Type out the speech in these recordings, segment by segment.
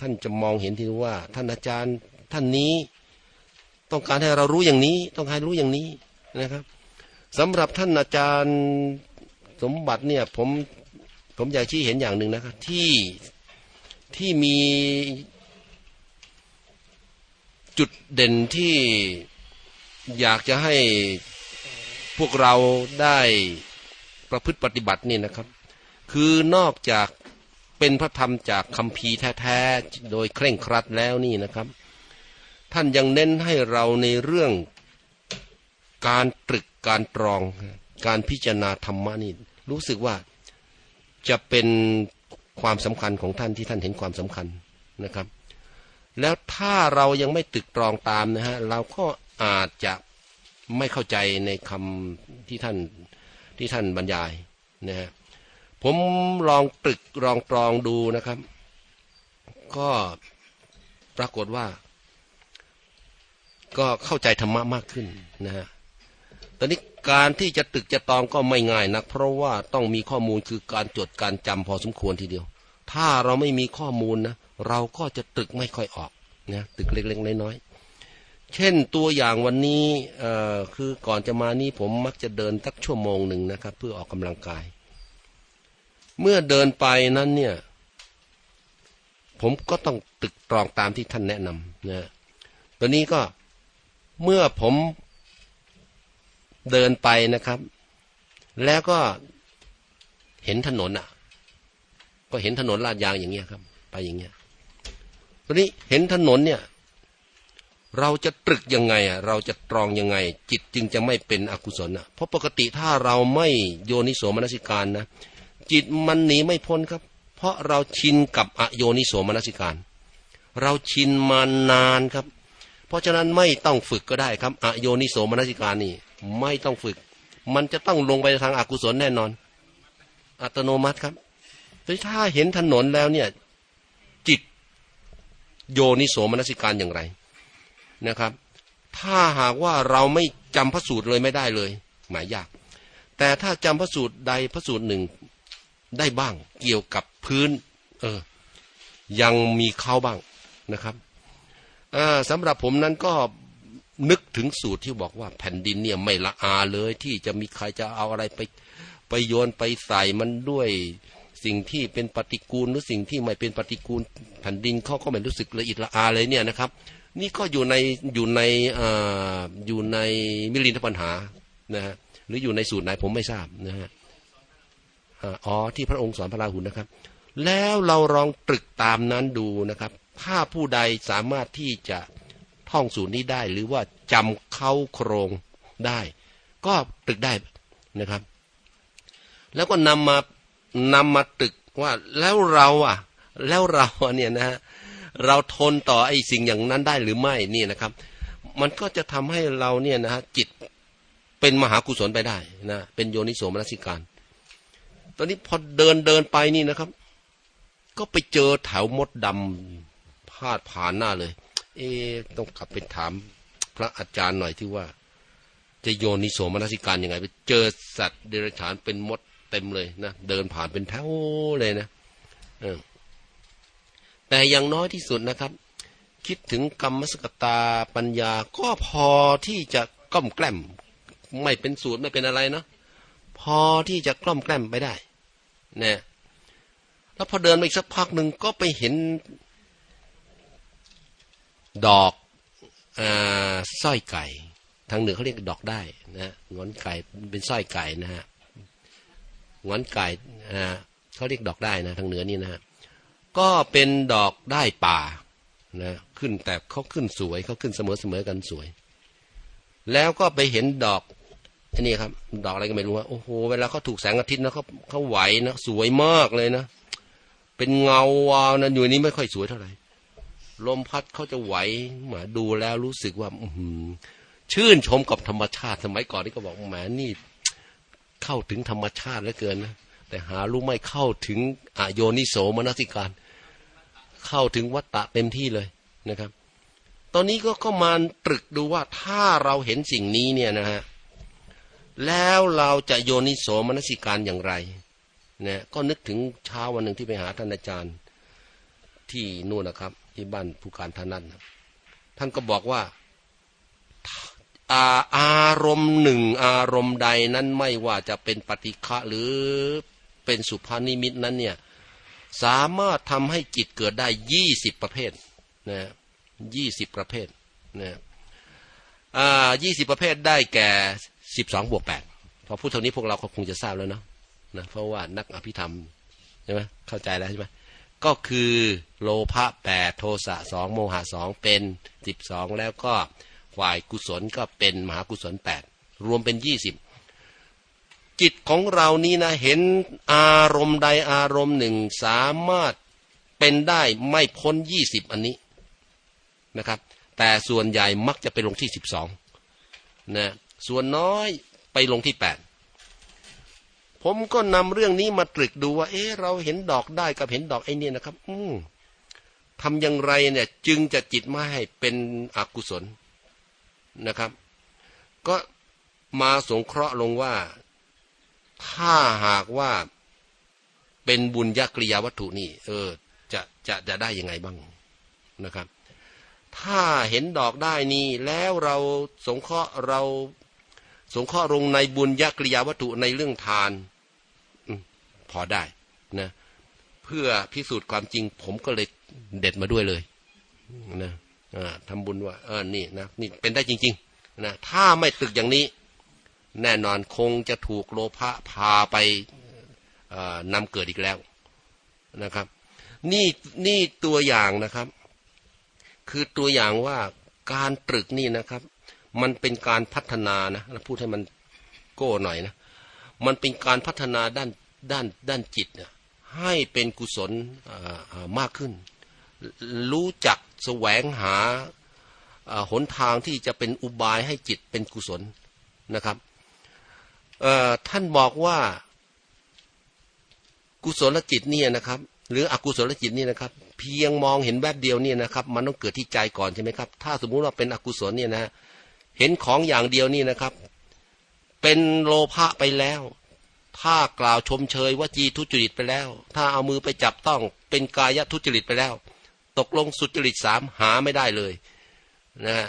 ท่านจะมองเห็นที่ว่า ท่านอาจารย์ท่านนี้ ต้องการให้เรารู้อย่างนี้ ต้องการรู้อย่างนี้นะครับสำหรับท่านอาจารย์สมบัติเนี่ยผมผมอยากชี้เห็นอย่างหนึ่งนะครับที่ที่มีจุดเด่นที่อยากจะให้พวกเราได้ประพฤติปฏิบัตินี่นะครับ คือนอกจาก เป็นพระธรรมจากคำพีแท้ๆ โดยเคร่งครัดแล้วนี่นะครับ ท่านยังเน้นให้เราในเรื่องการตรึกการตรอง การพิจารณาธรรมะนี่รู้สึกว่าจะเป็นความสำคัญของท่านที่ท่านเห็นความสำคัญนะครับ แล้วถ้าเรายังไม่ตึกตรองตามนะฮะเราก็อาจจะไม่เข้าใจในคำที่ท่านที่ท่านบรรยายนะฮะ ผมลองตรึกลองตรองดูนะครับ ก็ปรากฏว่า ก็เข้าใจธรรมะมากขึ้นนะฮะตอนนี้การที่จะตึกจะตองก็ไม่ง่ายนัก เพราะว่าต้องมีข้อมูลคือการจดการจำพอสมควรทีเดียว ถ้าเราไม่มีข้อมูลนะเราก็จะตึกไม่ค่อยออกนะตึกเล็กๆน้อยๆเช่นตัวอย่างวันนี้คือก่อนจะมานี้ผมมักจะเดินสักชั่วโมงหนึ่งนะครับ เพื่อออกกำลังกาย เมื่อเดินไปนั้นเนี่ย ผมก็ต้องตึกตรองตามที่ท่านแนะนำนะตอนนี้ก็เมื่อผมเดินไปนะครับ แล้วก็เห็นถนนอะ ก็เห็นถนนลาดยางอย่างเงี้ยครับ ไปอย่างเงี้ยตอนนี้เห็นถนนเนี่ย เราจะตรึกยังไงอะ เราจะตรองยังไง จิตจึงจะไม่เป็นอกุศลอะ เพราะปกติถ้าเราไม่โยนิโสมนสิการนะ จิตมันหนีไม่พ้นครับ เพราะเราชินกับอโยนิโสมนสิการ เราชินมานานครับ เพราะฉะนั้นไม่ต้องฝึกก็ได้ครับอโยนิโสมนสิการนี่ไม่ต้องฝึก มันจะต้องลงไปทางอากุศลแน่นอน อัตโนมัติครับถ้าเห็นถนนแล้วเนี่ยจิตโยนิโสมนสิการอย่างไรนะครับ ถ้าหากว่าเราไม่จำพระสูตรเลยไม่ได้เลย หมายยาก แต่ถ้าจำพระสูตรใดพระสูตรหนึ่ง ได้บ้าง เกี่ยวกับพื้น เออ ยังมีเข้าบ้างนะครับสำหรับผมนั้นก็นึกถึงสูตรที่บอกว่า แผ่นดินเนี่ยไม่ละอาเลย ที่จะมีใครจะเอาอะไรไป ไปโยนไปใส่มันด้วยสิ่งที่เป็นปฏิกูลหรือสิ่งที่ไม่เป็นปฏิกูลแผ่นดินเขาก็ไม่รู้สึกละเอียดละอาเลยเนี่ยนะครับ นี่ก็อยู่ในอยู่ในออยู่ในมิลินทปัญหานะฮะหรืออยู่ในสูตรไหนผมไม่ทราบนะฮะ อ๋อที่พระองค์สอนพระราหุลนะครับ แล้วเราลองตรึกตามนั้นดูนะครับ ถ้าผู้ใดสามารถที่จะท่องสูตรนี้ได้ หรือว่าจำเข้าโครงได้ ก็ตรึกได้นะครับ แล้วก็นำมานำมาตรึกว่าแล้วเราอะ แล้วเราเนี่ยนะฮะเราทนต่อไอ้สิ่งอย่างนั้นได้หรือไม่นี่นะครับ มันก็จะทำให้เราเนี่ยนะฮะจิตเป็นมหากุศลไปได้นะเป็นโยนิโสมนสิการ ตอนนี้พอเดินเดินไปนี่นะครับ ก็ไปเจอแถวมดดำพาดผ่านหน้าเลย เอต้องกลับไปถามพระอาจารย์หน่อยที่ว่า จะโยนิโสมนสิการยังไง ไปเจอสัตว์เดรัจฉานเป็นมดเต็มเลยนะเดินผ่านเป็นแถวเลยนะแต่อย่างน้อยที่สุดนะครับ คิดถึงกรรมสกตาปัญญาก็พอที่จะก้มแกล้มไม่เป็นสูตรไม่เป็นอะไรเนาะ พอที่จะกล้อมแกล้มไปได้นะแล้วพอเดินไปอีกสักพักหนึ่งก็ไปเห็น ดอกอสร้อยไก่ ทางเหนือเขาเรียกดอกได้นะงอนไก่เป็นสร้อยไก่นะฮะงอนไก่เขาเรียกดอกได้นะทางเหนือนี่นะก็เป็นดอกได้ป่านะขึ้นแต่เขาขึ้นสวยเขาขึ้นเสมอเสมอกันสวย แล้วก็ไปเห็นดอก อันนี้ครับ ดอกอะไรก็ไม่รู้ว่าโอ้โหเวลาเขาถูกแสงอาทิตย์นะเขาเขาไหวนะสวยมากเลยนะเป็นเงาวาวนะอยู่นี้ไม่ค่อยสวยเท่าไหร่ลมพัดเขาจะไหวมาดูแล้วรู้สึกว่า อืชื่นชมกับธรรมชาติสมัยก่อนนี่ก็บอกแหมนี่ เข้าถึงธรรมชาติเหลือเกินนะแต่หารู้ไม่เข้าถึงอโยนิโสมนสิการ เข้าถึงวัตตะเต็มที่เลยนะครับ ตอนนี้ก็ก็มาตรึกดูว่าถ้าเราเห็นสิ่งนี้เนี่ยนะฮะ แล้วเราจะโยนิโสมนสิการอย่างไรเนี่ยก็นึกถึงเช้าวันหนึ่งที่ไปหาท่านอาจารย์ ที่นู่นนะครับ ที่บ้านผู้การท่านนั้นท่านก็บอกว่าอาอารมณ์หนึ่งอารมณ์ใดนั้นไม่ว่าจะเป็นปฏิฆะหรือเป็นสุภานิมิตนั้นเนี่ยสามารถทำให้จิตเกิดได้ยี่สิบประเภทนะยี่สิบประเภทนะอ่ายี่สิบประเภทได้แก่ สิบสองบวกแปดพอพูดเท่านี้พวกเราคงจะทราบแล้วเนาะนะเพราะว่านักอภิธรรมใช่ไหมเข้าใจแล้วใช่ไหมก็คือโลภะแปดโทสะสองโมหะสองเป็นสิบสองแล้วก็ฝ่ายกุศลก็เป็นมหากุศลแปดรวมเป็นยี่สิบจิตของเรานี้นะเห็นอารมณ์ใดอารมณ์หนึ่งสามารถเป็นได้ไม่พ้นยี่สิบอันนี้นะครับ แต่ส่วนใหญ่มักจะไปลงที่สิบสองนะ ส่วนน้อยไปลงที่แปดผมก็นำเรื่องนี้มาตรึกดูว่า เอ๊ะเราเห็นดอกได้กับเห็นดอกไอ้นี่นะครับ อืมทำอย่างไรเนี่ย จึงจะจิตไม่ให้เป็นอกุศลนะครับ ก็มาสงเคราะห์ลงว่า ถ้าหากว่าเป็นบุญญากริยาวัตถุนี่ เออ จะจะจะได้ยังไงบ้างนะครับ ถ้าเห็นดอกได้นี่ แล้วเราสงเคราะห์เรา สงเคราะห์ลงในบุญญากริยาวัตถุในเรื่องทานพอได้นะเพื่อพิสูจน์ความจริง ผมก็เลยเด็ดมาด้วยเลยนะทำบุญว่า เออนี่นะนี่เป็นได้จริง ๆ นะถ้าไม่ตึกอย่างนี้ แน่นอนคงจะถูกโลภะพาไปนำเกิดอีกแล้วนะครับ นี่นี่ตัวอย่างนะครับ คือตัวอย่างว่าการตรึกนี่นะครับ มันเป็นการพัฒนานะพูดให้มันโก้หน่อยนะ มันเป็นการพัฒนาด้านด้านด้านจิตเนี่ยให้เป็นกุศลมากขึ้น รู้จักแสวงหาหนทางที่จะเป็นอุบายให้จิตเป็นกุศลนะครับท่านบอกว่ากุศลจิตเนี่ยนะครับ หรืออกุศลจิตนี่นะครับ เพียงมองเห็นแวบเดียวเนี่ยนะครับ มันต้องเกิดที่ใจก่อนใช่ไหมครับ ถ้าสมมุติว่าเป็นอกุศลเนี่ยนะ เห็นของอย่างเดียวนี่นะครับ เป็นโลภะไปแล้ว ถ้ากล่าวชมเชยว่าจีทุจริตไปแล้ว ถ้าเอามือไปจับต้องเป็นกายทุจริตไปแล้ว ตกลงสุจริตสามหาไม่ได้เลยนะฮะ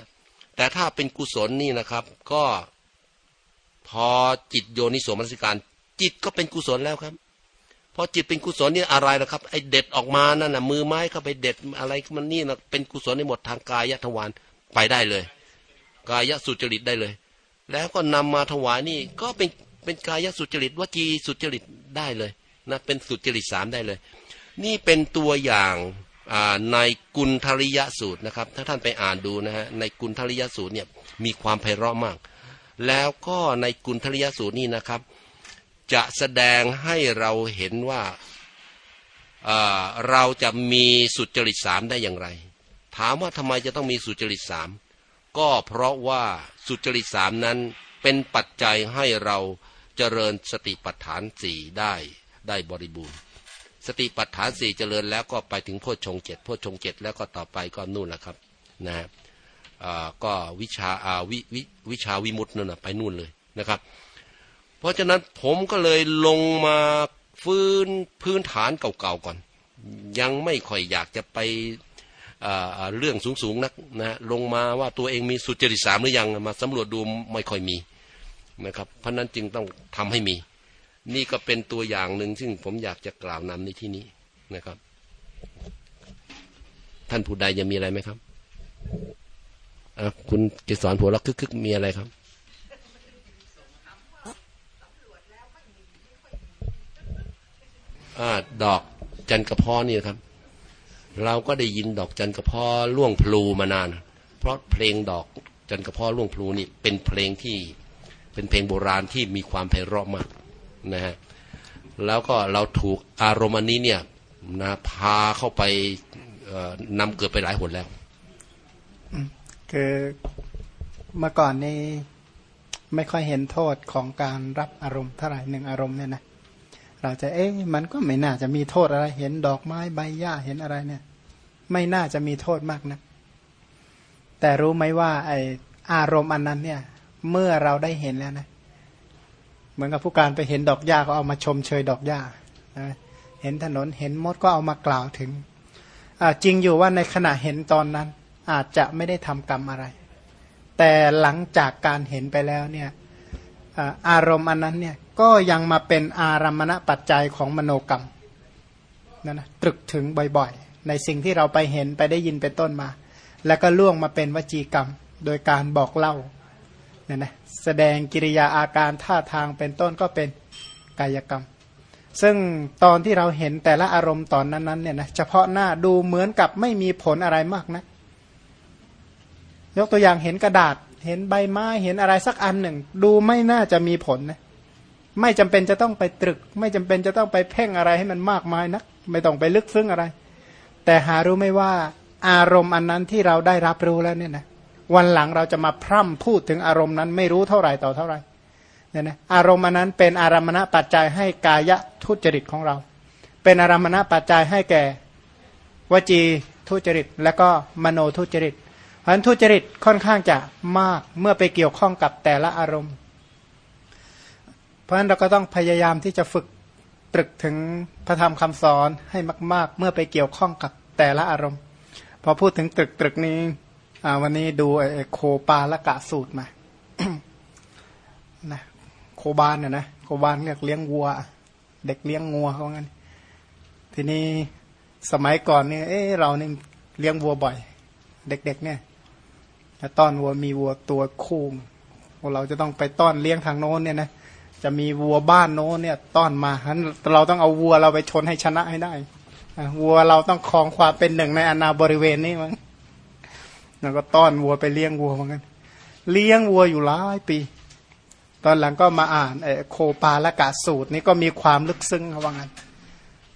แต่ถ้าเป็นกุศลนี่นะครับ ก็พอจิตโยนิโสมนสิการ จิตก็เป็นกุศลแล้วครับพอจิตเป็นกุศลนี่อะไรนะครับ ไอเด็ดออกมานั่นนะมือไม้เข้าไปเด็ดอะไรมันนี่นะเป็นกุศลในหมดทางกายทวารไปได้เลย กายสุจริตได้เลย แล้วก็นำมาถวายนี่ก็เป็นเป็นกายสุจริตวจีสุจริตได้เลยนะเป็นสุจริตสามได้เลย นี่เป็นตัวอย่างในกุณทริยสูตรนะครับ ถ้าท่านไปอ่านดูนะฮะในกุณทริยสูตรเนี่ยมีความไพเราะมาก แล้วก็ในกุณทริยสูตรนี่นะครับ จะแสดงให้เราเห็นว่าเราจะมีสุจริตสามได้อย่างไร ถามว่าทำไมจะต้องมีสุจริตสาม ก็เพราะว่าสุจริตสามนั้นเป็นปัจจัยให้เราเจริญสติปัฏฐานสี่ได้ได้บริบูรณ์ สติปัฏฐานสี่เจริญแล้วก็ไปถึงโพชฌงเจ็ดโพชฌงเจ็ดแล้วก็ต่อไปก็นู่นแหละครับนะฮะก็วิชาอาวิววิชาวิมุตต์นั่นนะไปนู่นเลยนะครับ เพราะฉะนั้นผมก็เลยลงมาฟื้นพื้นฐานเก่าๆก่อน ยังไม่ค่อยอยากจะไป เรื่องสูงๆนักนะลงมาว่าตัวเองมีสุจริตสามหรือยังมาสำรวจดูไม่ค่อยมีนะครับเพราะนั้นจึงต้องทำให้มี นี่ก็เป็นตัวอย่างหนึ่งซึ่งผมอยากจะกล่าวนำในที่นี้นะครับ ท่านผู้ใดจะมีอะไรไหมครับคุณเกสรผัวรักคึกๆมีอะไรครับอดอกจันกระพอนี่ครับ เราก็ได้ยินดอกจันกระพอล่วงพลูมานาน เพราะเพลงดอกจันกระพอล่วงพลูนี่เป็นเพลงที่เป็นเพลงโบราณที่มีความไพเราะมากนะฮะแล้วก็เราถูกอารมณ์นี้เนี่ยนะพาเข้าไปนำเกิดไปหลายหนแล้ว คือเมื่อก่อนนี้ไม่ค่อยเห็นโทษของการรับอารมณ์เท่าไหร่หนึ่งอารมณ์เนี่ยนะ เราจะเอ๊ะมันก็ไม่น่าจะมีโทษอะไร เห็นดอกไม้ใบหญ้าเห็นอะไรเนี่ย ไม่น่าจะมีโทษมากนะแต่รู้ไหมว่า ไออารมณ์อันนั้นเนี่ย เมื่อเราได้เห็นแล้วนะเหมือนกับผู้การไปเห็นดอกหญ้าก็เอามาชมเชยดอกหญ้าเห็นถนนเห็นมดก็เอามากล่าวถึงจริงอยู่ว่าในขณะเห็นตอนนั้น อาจจะไม่ได้ทำกรรมอะไร แต่หลังจากการเห็นไปแล้วเนี่ย อารมณ์อันนั้นเนี่ยก็ยังมาเป็นอารมณปัจจัยของมโนกรรมนั่นนะตรึกถึงบ่อยๆ ในสิ่งที่เราไปเห็นไปได้ยินเป็นต้นมา แล้วก็ล่วงมาเป็นวจีกรรม โดยการบอกเล่าเนี่ยนะแสดงกิริยาอาการท่าทางเป็นต้นก็เป็นกายกรรม ซึ่งตอนที่เราเห็นแต่ละอารมณ์ตอนนั้นๆเนี่ยนะเฉพาะหน้าดูเหมือนกับไม่มีผลอะไรมากนะยกตัวอย่างเห็นกระดาษ เห็นใบไม้เห็นอะไรสักอันหนึ่ง ดูไม่น่าจะมีผลนะไม่จำเป็นจะต้องไปตรึก ไม่จำเป็นจะต้องไปเพ่งอะไรให้มันมากมายนัก ไม่ต้องไปลึกซึ้งอะไร แต่หารู้ไม่ว่าอารมณ์อันนั้นที่เราได้รับรู้แล้วเนี่ยนะวันหลังเราจะมาพร่ำพูดถึงอารมณ์นั้นไม่รู้เท่าไหร่ต่อเท่าไหร่เนี่ยนะอารมณ์นั้นเป็นอารมณปัจจัยให้กายทุจริตของเรา เป็นอารมณปัจจัยให้แก่ วจีทุจริต และก็มโนทุจริต พราะฉะนั้นทุจริตค่อนข้างจะมากเมื่อไปเกี่ยวข้องกับแต่ละอารมณ์ เพราะฉะนั้นเราก็ต้องพยายามที่จะฝึกตรึกถึงพระธรรมคำสอนให้มาก ๆ เมื่อไปเกี่ยวข้องกับแต่ละอารมณ์ พอพูดถึงตรึกตรึกนี้วันนี้ดูโคปาละกะสูตรมานะโคบานเนี่ยนะโคบานเรียกเลี้ยงวัว เด็กเลี้ยงงัวเขางั้น ทีนี้สมัยก่อนเนี่ยเออเราเนี่ยเลี้ยงวัวบ่อย เด็ก ๆ เนี่ย จะต้อนวัวมีวัวตัวคู่เราจะต้องไปต้อนเลี้ยงทางโน้นเนี่ยนะจะมีวัวบ้านโน้นเนี่ยต้อนมาฉะนั้นเราต้องเอาวัวเราไปชนให้ชนะให้ได้วัวเราต้องครองความเป็นหนึ่งในอนาบริเวณนี้มั้งแล้วก็ต้อนวัวไปเลี้ยงวัวเหมือนกันเลี้ยงวัวอยู่หลายปี ตอนหลังก็มาอ่านโคปาละกาสูตร นี้ก็มีความลึกซึ้งว่างั้น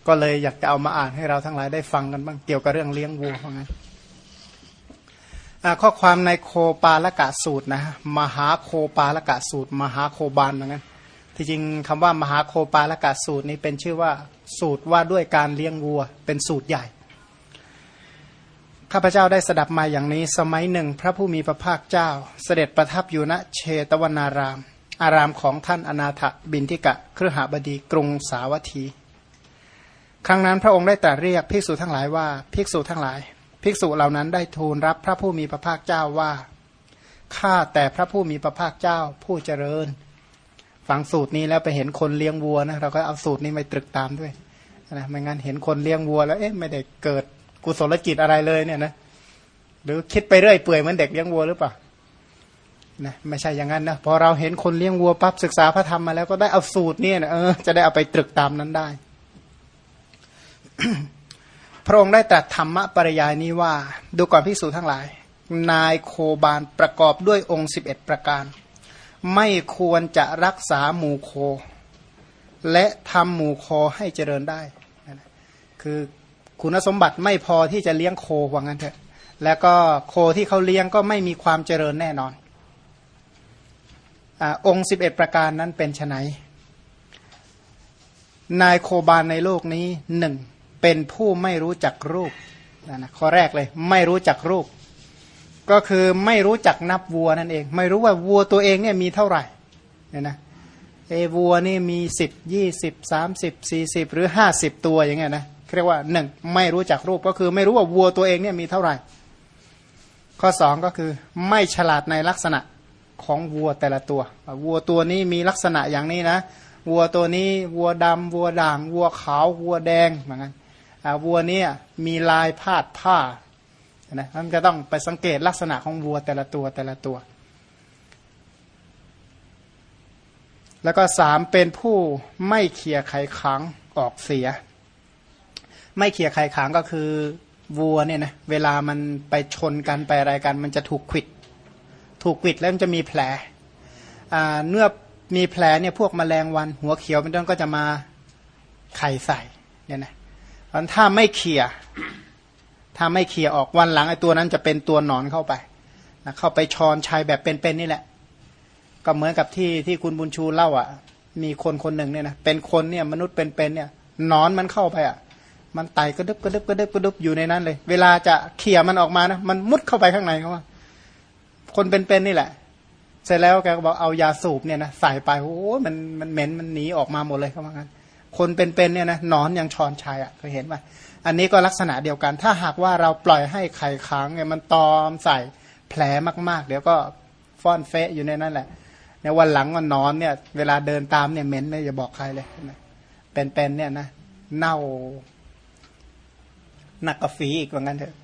ก็เลยอยากจะเอามาอ่านให้เราทั้งหลายได้ฟังกันบ้างเกี่ยวกับเรื่องเลี้ยงวัวว่างั้น ข้อความในโคปาละกะสูตรนะมหาโคปาละกะสูตร มหาโคบาลเหมือนกันที่จริงคำว่ามหาโคปาละกะสูตรนี้เป็นชื่อว่าสูตรว่าด้วยการเลี้ยงวัวเป็นสูตรใหญ่ข้าพเจ้าได้สดับมาอย่างนี้ สมัยหนึ่งพระผู้มีพระภาคเจ้า เสด็จประทับอยู่ณเชตวนาราม อารามของท่านอนาถบินทิกะเครือหาบดีกรุงสาวัตถี ครั้งนั้นพระองค์ได้ตรัสเรียกภิกษุทั้งหลายว่าภิกษุทั้งหลาย ภิกษุเหล่านั้นได้ทูลรับพระผู้มีพระภาคเจ้าว่าข้าแต่พระผู้มีพระภาคเจ้าผู้เจริญ ฟังสูตรนี้แล้วไปเห็นคนเลี้ยงวัวนะเราก็เอาสูตรนี้ไปตรึกตามด้วยนะไม่งั้นเห็นคนเลี้ยงวัว แล้วเอ๊ะไม่ได้เกิดกุศลจิตอะไรเลยเนี่ยนะหรือคิดไปเรื่อยเปื่อยเหมือนเด็กเลี้ยงวัวหรือเปล่านะไม่ใช่อย่างนั้นนะพอเราเห็นคนเลี้ยงวัวปั๊บศึกษาพระธรรมมาแล้วก็ได้เอาสูตรเนี่ยเออจะได้เอาไปตรึกตามนั้นได้ พระองค์ได้ตรัสธรรมะปริยายนี้ว่า ดูก่อนพิสูจทั้งหลาย นายโคบาลประกอบด้วยองค์สิบเอ็ดประการ ไม่ควรจะรักษาหมู่โค และทำหมู่โคให้เจริญได้ คือคุณสมบัติไม่พอที่จะเลี้ยงโคว่างั้นเถอะ แล้วก็โคที่เขาเลี้ยงก็ไม่มีความเจริญแน่นอนอองค์สิบเอ็ดประการนั้นเป็นไนนายโคบานในโลกนี้หนึ่ง เป็นผู้ไม่รู้จักรูปนะนะข้อแรกเลย ไม่รู้จักรูป ก็คือไม่รู้จักนับวัวนั่นเอง ไม่รู้ว่าวัวตัวเองเนี่ยมีเท่าไหร่เนี่ยนะเอวัวนี่มีสิบยี่สิบสามสิบสี่สิบหรือห้าสิบตัวอย่างเงี้ยนะเรียกว่าหนึ่งไม่รู้จักรูปก็คือไม่รู้ว่าวัวตัวเองเนี่ยมีเท่าไหร่ ข้อสองก็คือไม่ฉลาดในลักษณะของวัวแต่ละตัว วัวตัวนี้มีลักษณะอย่างนี้นะ วัวตัวนี้วัวดำวัวด่าง วัวขาว วัวแดงเหมือนกัน วัวนี้มีลายพาดผ้านะมันก็ต้องไปสังเกตลักษณะของวัวแต่ละตัวแต่ละตัว แล้วก็สามเป็นผู้ไม่เคียไขขังออกเสีย ไม่เขี่ยไข่ขางก็คือวัวเนี่ยนะเวลามันไปชนกันไปอะไรกัน มันจะถูกขิด ถูกขิดแล้วมันจะมีแผลเมื่อมีแผลเนี่ยพวกมแมลงวันหัวเขียวเป็นต้นก็จะมาไข่ใส่เนี่ยนะ มันถ้าไม่เขี่ยถ้าไม่เขี่ยออกวันหลังไอ้ตัวนั้นจะเป็นตัวหนอนเข้าไปนะเข้าไปชอนชายแบบเป็นๆนี่แหละ ก็เหมือนกับที่ที่คุณบุญชูเล่าอะ มีคนคนหนึ่งเนี่ยนะเป็นคนเนี่ยมนุษย์เป็นๆเนี่ยนอนมันเข้าไปอะ มันไต่กระดึบกระดึบกระดึบกระดึบอยู่ในนั้นเลย เวลาจะเขี่ยมันออกมานะมันมุดเข้าไปข้างในเขาว่า คนเป็นๆนี่แหละ เสร็จแล้วแกก็บอกเอายาสูบเนี่ยนะใส่ไปโอ้มันมันเหม็นมันหนีออกมาหมดเลยเขาว่างั้น คนเป็นๆเนี่ยนะนอนยังชอนชายอะเคยเห็นไหมอันนี้ก็ลักษณะเดียวกัน ถ้าหากว่าเราปล่อยให้ไข่ค้างเนี่ยมันตอมใส่แผลมากๆ เดี๋ยวก็ฟ้อนเฟะอยู่ในนั้นแหละในวันหลังมันนอนเนี่ย เวลาเดินตามเนี่ยเหม็นเลยอย่าบอกใครเลยเป็นๆเนี่ยนะเน่าหนักกว่าฝีอีกว่างั้นเถอะ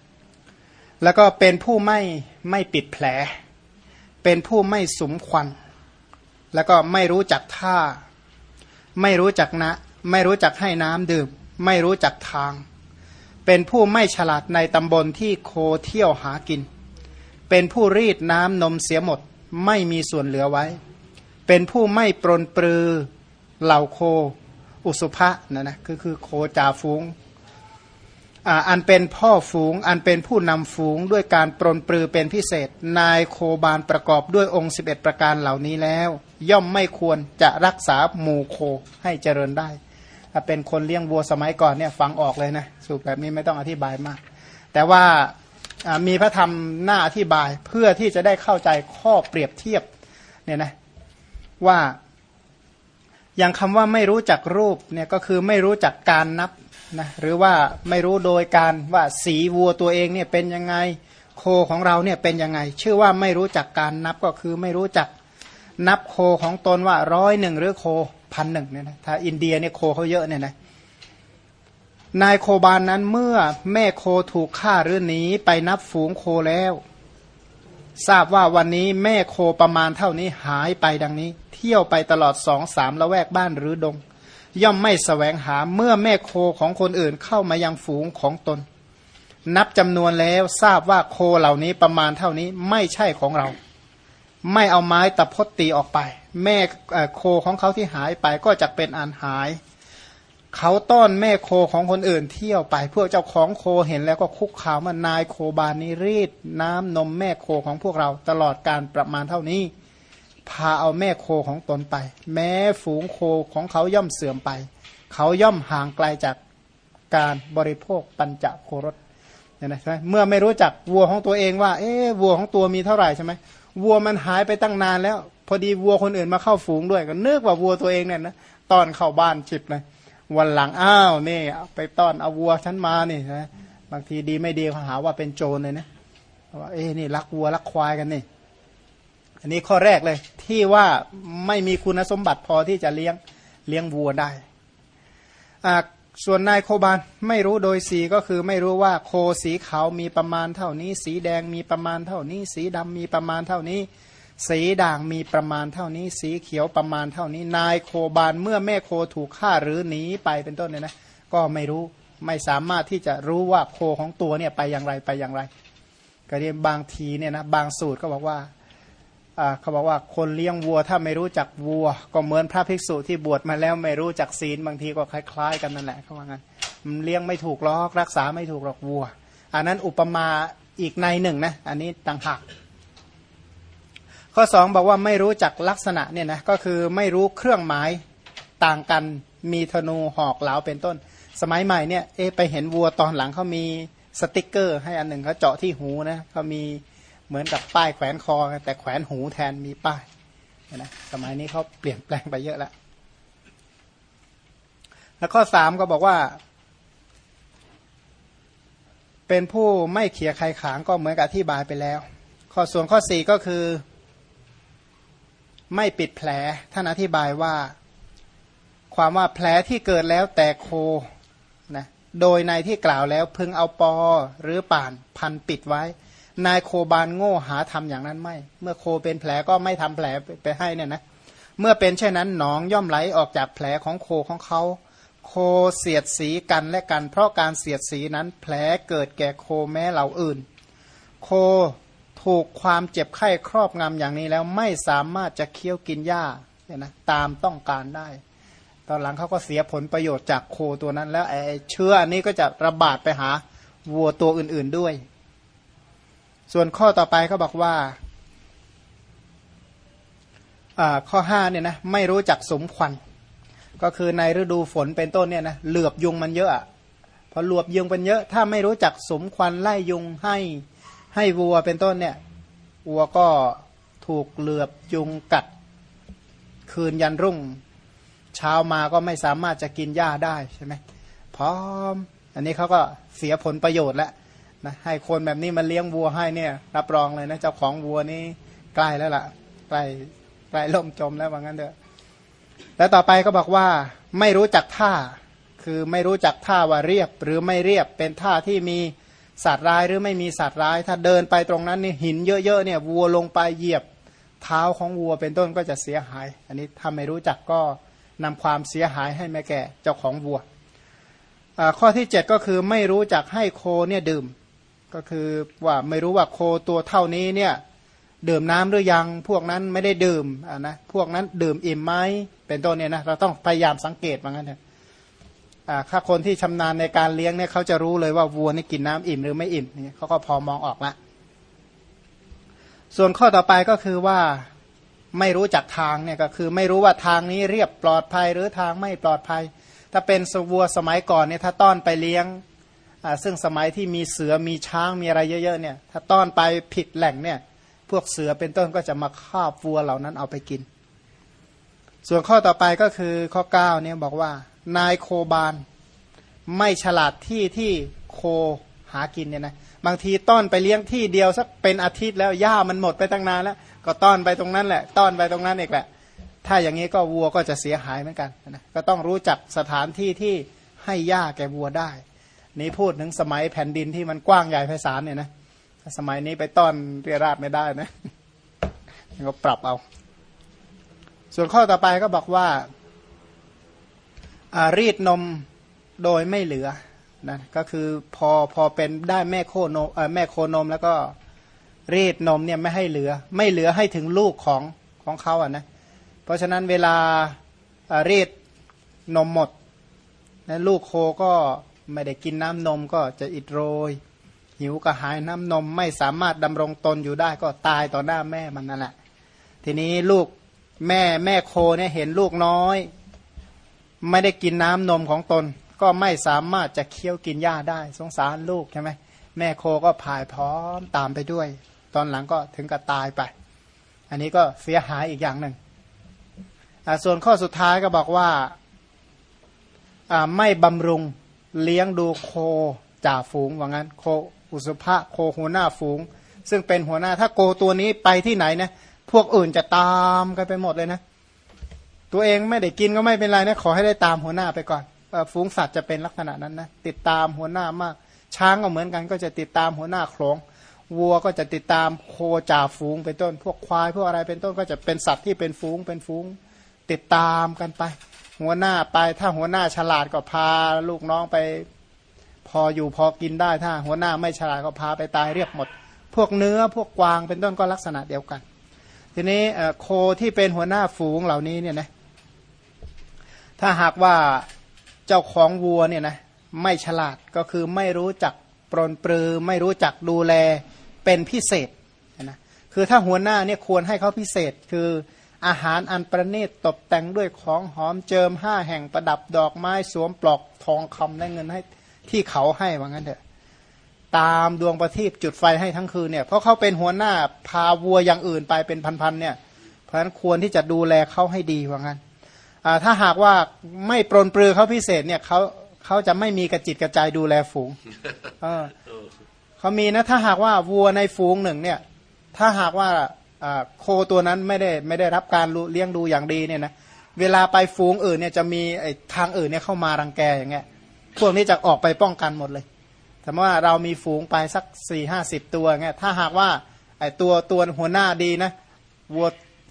แล้วก็เป็นผู้ไม่ไม่ปิดแผล เป็นผู้ไม่สมควัน แล้วก็ไม่รู้จักท่า ไม่รู้จักนะ ไม่รู้จักให้น้ำดื่ม ไม่รู้จักทาง เป็นผู้ไม่ฉลาดในตำบลที่โคเที่ยวหากิน เป็นผู้รีดน้ำนมเสียหมด ไม่มีส่วนเหลือไว้ เป็นผู้ไม่ปรนปรือเหล่าโค อุสุภะนะนะคือคือโคจ่าฟูงอันเป็นพ่อฝูง อันเป็นผู้นำฝูงด้วยการปรนปรือเป็นพิเศษ นายโคบาลประกอบด้วยองค์ 11 ประการเหล่านี้แล้ว ย่อมไม่ควรจะรักษาหมู่โคให้เจริญได้ ถ้าเป็นคนเลี้ยงวัวสมัยก่อนเนี่ยฟังออกเลยนะสูตรแบบนี้ไม่ต้องอธิบายมาก แต่ว่ามีพระธรรมหน้าอธิบายเพื่อที่จะได้เข้าใจข้อเปรียบเทียบเนี่ยนะว่าอย่างคำว่าไม่รู้จักรูปเนี่ยก็คือไม่รู้จักการนับนะหรือว่าไม่รู้โดยการว่าสีวัวตัวเองเนี่ยเป็นยังไงโคของเราเนี่ยเป็นยังไง ชื่อว่าไม่รู้จักการนับก็คือไม่รู้จักนับโคของตนว่าร้อยหนึ่งหรือโค พันหนึ่งเนี่ยนะถ้าอินเดียเนี่ยโคเขาเยอะเนี่ยนะนายโคบานนั้นเมื่อแม่โคถูกฆ่าหรือหนีไปนับฝูงโคแล้ว ทราบว่าวันนี้แม่โคประมาณเท่านี้หายไปดังนี้ เที่ยวไปตลอดสองสามละแวกบ้านหรือดง ย่อมไม่สแสวงหาเมื่อแม่โคของคนอื่นเข้ามายังฝูงของตน นับจำนวนแล้วทราบว่าโคเหล่านี้ประมาณเท่านี้ไม่ใช่ของเรา ไม่เอาไม้ตะพดตีออกไป แม่โคของเขาที่หายไปก็จะเป็นอันหาย เขาต้อนแม่โคของคนอื่นเที่ยวไปเพื่อเจ้าของโคเห็นแล้วก็คุกข่าวมานายโคบานนี้รีด น้ำนมแม่โคของพวกเราตลอดการประมาณเท่านี้ พาเอาแม่โคของตนไป แม้ฝูงโคของเขาย่อมเสื่อมไป เขาย่อมห่างไกลจากการบริโภคปัญจโครสเนี่ยนะใช่ไหมเมื่อไม่รู้จักวัวของตัวเองว่า เอ๊วัวของตัวมีเท่าไหร่ใช่ไหมวัวมันหายไปตั้งนานแล้ว พอดีวัวคนอื่นมาเข้าฝูงด้วยก็นึกว่าวัวตัวเองเนี่ยนะตอนเข้าบ้านจิบเลยวันหลังอ้าวนี่ไปต้อนเอาวัวฉันมานี่นะบางทีดีไม่ดีเขาหาว่าเป็นโจรเลยนะว่าเอ๊นี่รักวัวรักควายกันนี่ อันนี้ข้อแรกเลย ที่ว่าไม่มีคุณสมบัติพอที่จะเลี้ยงเลี้ยงวัวได้ส่วนนายโคบานไม่รู้โดยสีก็คือไม่รู้ว่าโคสีขาวมีประมาณเท่านี้ สีแดงมีประมาณเท่านี้ สีดำมีประมาณเท่านี้ สีด่างมีประมาณเท่านี้ สีเขียวประมาณเท่านี้ นายโคบานเมื่อแม่โคถูกฆ่าหรือหนีไปเป็นต้นเนี่ยนะ ก็ไม่รู้ไม่สามารถที่จะรู้ว่าโคของตัวเนี่ยไปอย่างไรไปอย่างไร ก็เรียนบางทีเนี่ยนะบางสูตรก็บอกว่าเขาบอกว่าคนเลี้ยงวัวถ้าไม่รู้จักวัว ก็เหมือนพระภิกษุที่บวชมาแล้วไม่รู้จักศีลบางทีก็คล้าย ๆ กันนั่นแหละเขาว่างั้นมันเลี้ยงไม่ถูกหรอกรักษาไม่ถูกหรอกวัว อันนั้นอุปมาอีกในหนึ่งนะอันนี้ต่างหาก ข้อสองบอกว่าไม่รู้จักลักษณะเนี่ยนะก็คือไม่รู้เครื่องหมายต่างกันมีธนูหอกเหลาเป็นต้น สมัยใหม่เนี่ยเอไปเห็นวัวตอนหลังเขามีสติกเกอร์ ให้อันหนึ่งเขาเจาะที่หูนะเขามีเหมือนกับป้ายแขวนคอ แต่แขวนหูแทนมีป้ายนะสมัยนี้เขาเปลี่ยนแปลงไปเยอะแล้วแล้วข้อสามก็บอกว่า เป็นผู้ไม่เขี่ยใครขางก็เหมือนกับอธิบายไปแล้ว ข้อส่วนข้อสี่ก็คือ ไม่ปิดแผลท่านอธิบายว่า ความว่าแผลที่เกิดแล้วแต่โคนะโดยในที่กล่าวแล้วพึงเอาปอหรือป่านพันปิดไว้ นายโคบานโง่หาทำอย่างนั้นไม่ เมื่อโคเป็นแผลก็ไม่ทำแผลไปให้เนี่ยนะเมื่อเป็นเช่นนั้นหนองย่อมไหลออกจากแผลของโคของเขา โคเสียดสีกันและกัน เพราะการเสียดสีนั้นแผลเกิดแก่โคแม้เหล่าอื่น โค ถูกความเจ็บไข้ครอบงำอย่างนี้แล้วไม่สามารถจะเคี้ยวกินหญ้าเนี่ยนะตามต้องการได้ ตอนหลังเขาก็เสียผลประโยชน์จากโคตัวนั้น แล้วไอ้เชื้ออันนี้ก็จะระบาดไปหาวัวตัวอื่น ๆด้วย ส่วนข้อต่อไปเขาบอกว่าข้อห้าเนี่ยนะไม่รู้จักสมควัน ก็คือในฤดูฝนเป็นต้นเนี่ยนะเหลือบยุงมันเยอะพอเหลือบยุงเป็นเยอะ ถ้าไม่รู้จักสมควันไล่ยุงให้ ให้วัวเป็นต้นเนี่ยวัวก็ถูกเหลือบยุงกัด คืนยันรุ่ง เช้ามาก็ไม่สามารถจะกินหญ้าได้ใช่ไหมพร้อม อันนี้เขาก็เสียผลประโยชน์แล้วนะให้คนแบบนี้มาเลี้ยงวัวให้เนี่ย รับรองเลยนะเจ้าของวัวนี่ใกล้แล้วล่ะใกล้ใกล้ล่มจมแล้วว่างั้นเถอะแล้วต่อไปก็บอกว่าไม่รู้จักท่า คือไม่รู้จักท่าว่าเรียบหรือไม่เรียบเป็นท่าที่มี สัตว์ร้ายหรือไม่มีสัตว์ร้าย ถ้าเดินไปตรงนั้นนี่หินเยอะๆเนี่ยวัวลงไปเหยียบเท้าของวัวเป็นต้นก็จะเสียหาย อันนี้ถ้าไม่รู้จักก็นำความเสียหายให้แม่แก่เจ้าของวัวข้อที่ 7 ก็คือไม่รู้จักให้โคเนี่ยดื่ม ก็คือว่าไม่รู้ว่าโคตัวเท่านี้เนี่ยดื่มน้ำหรือยังพวกนั้นไม่ได้ดื่มอ่านะพวกนั้นดื่มอิ่มไหมเป็นต้นเนี่ยนะเราต้องพยายามสังเกตว่างั้นเถอะ ถ้าคนที่ชำนาญในการเลี้ยงเนี่ยเขาจะรู้เลยว่าวัวนี่กินน้ำอิ่มหรือไม่อิ่มเนี่ยเขาก็พอมองออกละส่วนข้อต่อไปก็คือว่าไม่รู้จักทางเนี่ยก็คือไม่รู้ว่าทางนี้เรียบปลอดภัยหรือทางไม่ปลอดภัย ถ้าเป็นสวัวสมัยก่อนเนี่ยถ้าต้อนไปเลี้ยงซึ่งสมัยที่มีเสือมีช้างมีอะไรเยอะๆเนี่ยถ้าต้อนไปผิดแหล่งเนี่ยพวกเสือเป็นต้นก็จะมาคาบวัวเหล่านั้นเอาไปกิน ส่วนข้อต่อไปก็คือข้อ9เนี่ยบอกว่า นายโคบาน ไม่ฉลาดที่ที่โคหากินเนี่ยนะบางทีต้อนไปเลี้ยงที่เดียวสักเป็นอาทิตย์แล้วหญ้ามันหมดไปตั้งนานแล้ว ก็ต้อนไปตรงนั้นแหละ ต้อนไปตรงนั้นเองแหละ ถ้าอย่างนี้ก็วัวก็จะเสียหายเหมือนกันนะก็ต้องรู้จักสถานที่ที่ให้หญ้าแก่วัวได้ นี้พูดถึงสมัยแผ่นดินที่มันกว้างใหญ่ไพศาลเนี่ยนะสมัยนี้ไปต้อนเรียราดไม่ได้นะก็ปรับเอา ส่วนข้อต่อไปก็บอกว่า รีดนมโดยไม่เหลือนะก็คือพอพอเป็นได้แม่โคนมแม่โคนมแล้วก็รีดนมเนี่ยไม่ให้เหลือ ไม่เหลือให้ถึงลูกของของเขาอะนะเพราะฉะนั้นเวลารีดนมหมดนะลูกโคก็ไม่ได้กินน้ำนมก็จะอิดโรย หิวกระหายน้ำนมไม่สามารถดำรงตนอยู่ได้ก็ตายต่อหน้าแม่มันนั่นแหละทีนี้ลูกแม่แม่โคเนี่ยเห็นลูกน้อย ไม่ได้กินน้ำนมของตน ก็ไม่สามารถจะเคี้ยวกินหญ้าได้ สงสารลูกใช่ไหมแม่โคก็ผายพร้อมตามไปด้วย ตอนหลังก็ถึงกับตายไป อันนี้ก็เสียหายอีกอย่างหนึ่งส่วนข้อสุดท้ายก็บอกว่าไม่บำรุงเลี้ยงดูโคจ่าฝูงว่างั้นโคอุสุภะโคหัวหน้าฝูง ซึ่งเป็นหัวหน้าถ้าโกตัวนี้ไปที่ไหนนะพวกอื่นจะตามกันไปหมดเลยนะ ตัวเองไม่ได้กินก็ไม่เป็นไรนะ ขอให้ได้ตามหัวหน้าไปก่อนฝูงสัตว์จะเป็นลักษณะนั้นนะติดตามหัวหน้ามาก ช้างก็เหมือนกัน ก็จะติดตามหัวหน้าโขลงวัวก็จะติดตามโคจ่าฝูงเป็นต้น พวกควายพวกอะไรเป็นต้นก็จะเป็นสัตว์ที่เป็นฝูงเป็นฝูงติดตามกันไป หัวหน้าไปถ้าหัวหน้าฉลาดก็พาลูกน้องไป พออยู่พอกินได้ถ้า หัวหน้าไม่ฉลาดก็พาไปตายเรียบหมด พวกเนื้อพวกกวางเป็นต้นก็ลักษณะเดียวกัน ทีนี้โคที่เป็นหัวหน้าฝูงเหล่านี้เนี่ยนะ ถ้าหากว่าเจ้าของวัวเนี่ยนะไม่ฉลาดก็คือไม่รู้จักปรนปรือ ไม่รู้จักดูแลเป็นพิเศษนะคือถ้าหัวหน้าเนี่ยควรให้เขาพิเศษ คืออาหารอันประณีตตกแต่งด้วยของหอมเจิมห้าแห่งประดับดอกไม้สวมปลอกทองคำและเงินให้ที่เขาให้ว่างั้นเถอะตามดวงประทีปจุดไฟให้ทั้งคืนเนี่ยเพราะเขาเป็นหัวหน้าพาวัวอย่างอื่นไปเป็นพันๆเนี่ยเพราะฉะนั้นควรที่จะดูแลเขาให้ดีว่างั้น ถ้าหากว่าไม่ปรนปลือเขาพิเศษเนี่ยเขาเขาจะไม่มีกระจิตกระจายดูแลฝูงเขามีนะถ้าหากว่าวัวในฝูงหนึ่งเนี่ยถ้าหากว่าโคตัวนั้นไม่ได้ไม่ได้รับการเลี้ยงดูอย่างดีเนี่ยนะเวลาไปฝูงอื่นเนี่ยจะมีทางอื่นเนี่ยเข้ามารังแกอย่างเงี้ยพวกนี้จะออกไปป้องกันหมดเลยแต่ว่าเรามีฝูงไปสักสี่ห้าสิบตัวเงี้ยถ้าหากว่าไอตัวตัวหัวหน้าดีนะวัว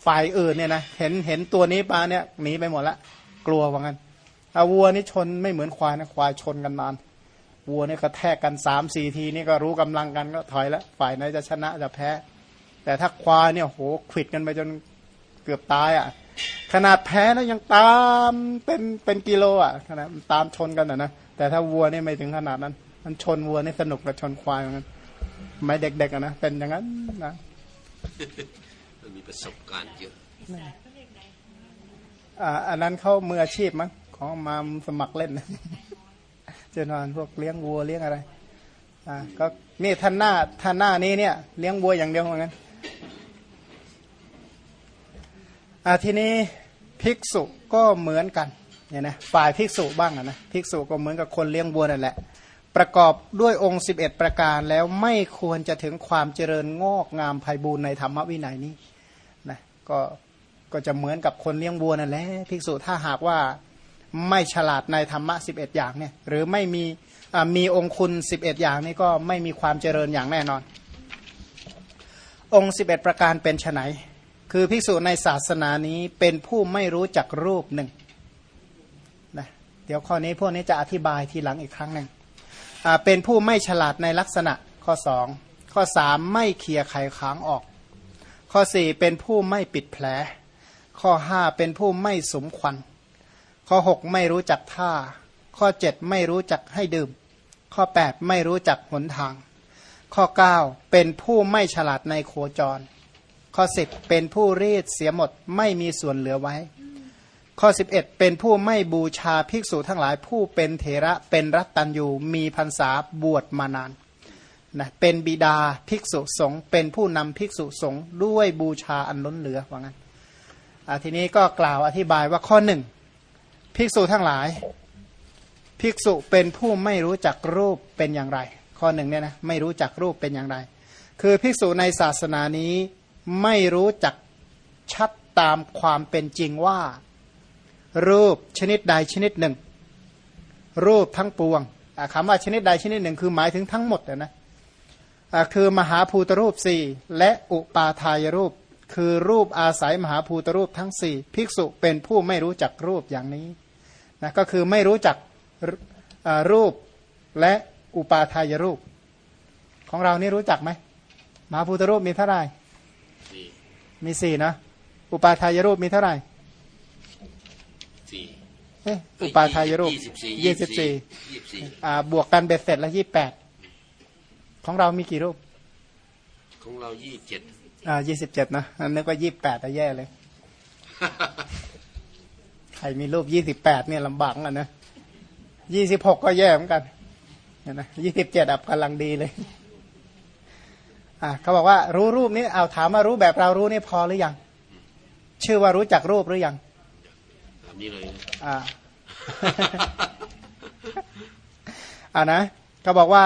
ฝ่ายอื่นเนี่ยนะเห็นเห็นตัวนี้ปลาเนี่ยหนีไปหมดละกลัวว่างั้นอาวัวนี่ชนไม่เหมือนควายนะควายชนกันนานวัวนี่กระแทกกันสามสี่ทีนี่ก็รู้กำลังกันก็ถอยแล้วฝ่ายไหนจะชนะจะแพ้ แต่ถ้าควายเนี่ยโหขิดกันไปจนเกือบตายอะ ขนาดแพ้แล้วยังตามเป็นเป็นกิโลอะขนาดตามชนกันอะนะแต่ถ้าวัวนี่ไม่ถึงขนาดนั้น มันชนวัวนี่สนุกกับชนควายเหมือนกันไม่เด็กๆอะนะเป็นอย่างนั้นนะ ประสบการณ์เยอะอันนั้นเข้ามืออาชีพมั้งของมาสมัครเล่นเจนอนพวกเลี้ยงวัวเลี้ยงอะไรอ่าก็นี่ท่านหน้าท่านหน้านี้เนี่ย เลี้ยงวัวอย่างเดียวเหมือนกันอ่าทีนี้ภิกษุก็เหมือนกันเนี่ยนะฝ่ายภิกษุบ้างนะภิกษุก็เหมือนกับคนเลี้ยงวัวนั่นแหละ ประกอบด้วยองค์ 11 ประการแล้วไม่ควรจะถึงความเจริญงอกงามไพบูรณ์ในธรรมวินัยนี้ ก็ก็จะเหมือนกับคนเลี้ยงวัวนั่นแหละภิกษุถ้าหากว่าไม่ฉลาดในธรรมะ11อย่างเนี่ย หรือไม่มีมีองคุณ11อย่างนี้ก็ไม่มีความเจริญอย่างแน่นอน องค์11ประการเป็นไนคือภิกษุในศาสนานี้เป็นผู้ไม่รู้จักรูปหนึ่งนะเดี๋ยวข้อนี้พวกนี้จะอธิบายทีหลังอีกครั้งหนึ่งเป็นผู้ไม่ฉลาดในลักษณะข้อ2ข้อ3ไม่เคลียไขค้างออก ข้อ 4 เป็นผู้ไม่ปิดแผล ข้อ 5 เป็นผู้ไม่สมควัน ข้อ 6 ไม่รู้จักท่า ข้อ 7 ไม่รู้จักให้ดื่ม ข้อ 8 ไม่รู้จักหนทาง ข้อ 9 เป็นผู้ไม่ฉลาดในโคจร ข้อ 10 เป็นผู้รีดเสียหมดไม่มีส่วนเหลือไว้ ข้อ 11 เป็นผู้ไม่บูชาภิกษุทั้งหลายผู้เป็นเถระเป็นรัตตัญยูมีพรรษาบวชมานาน นะเป็นบิดาภิกษุสงฆ์เป็นผู้นำภิกษุสงฆ์ด้วยบูชาอันล้นเหลือว่างั้นทีนี้ก็กล่าวอธิบายว่าข้อหนึ่งภิกษุทั้งหลาย ภิกษุเป็นผู้ไม่รู้จักรูปเป็นอย่างไร ข้อหนึ่งเนี่ยนะไม่รู้จักรูปเป็นอย่างไร คือภิกษุในศาสนานี้ไม่รู้จักชัดตามความเป็นจริงว่า รูปชนิดใดชนิดหนึ่ง รูปทั้งปวงคำว่าชนิดใดชนิดหนึ่ง คือหมายถึงทั้งหมดนะ คือมหาภูตรูปสี่และอุปาทายรูป คือรูปอาศัยมหาภูตรูปทั้งสี่ภิกษุเป็นผู้ไม่รู้จักรูปอย่างนี้นะก็คือไม่รู้จักรูปและอุปาทายรูป ของเรานี่รู้จักไหมมหาภูตรูปมีเท่าไหร่มีสี่นะ อุปาทายรูปมีเท่าไหร่อุปาทายรูปยี่สิบสี่บวกกันเบ็ดเสร็จแล้วยี่แปด ของเรามีกี่รูป ของเรายี่เจ็ดอ่ายี่สิบเจ็ดนะนึกว่ายี่แปดแต่แย่เลย ใครมีรูปยี่สิบแปดเนี่ยลำบากอะนะยี่สิบหกก็แย่เหมือนกันเห็นไหมยี่สิบเจ็ดอับกำลังดีเลยอ่าเขาบอกว่ารู้รูปนี้เอาถามว่ารู้แบบเรารู้นี่พอหรือยัง ชื่อว่ารู้จักรูปหรือยังนี้เลยอ่าอ่านะเขาบอกว่า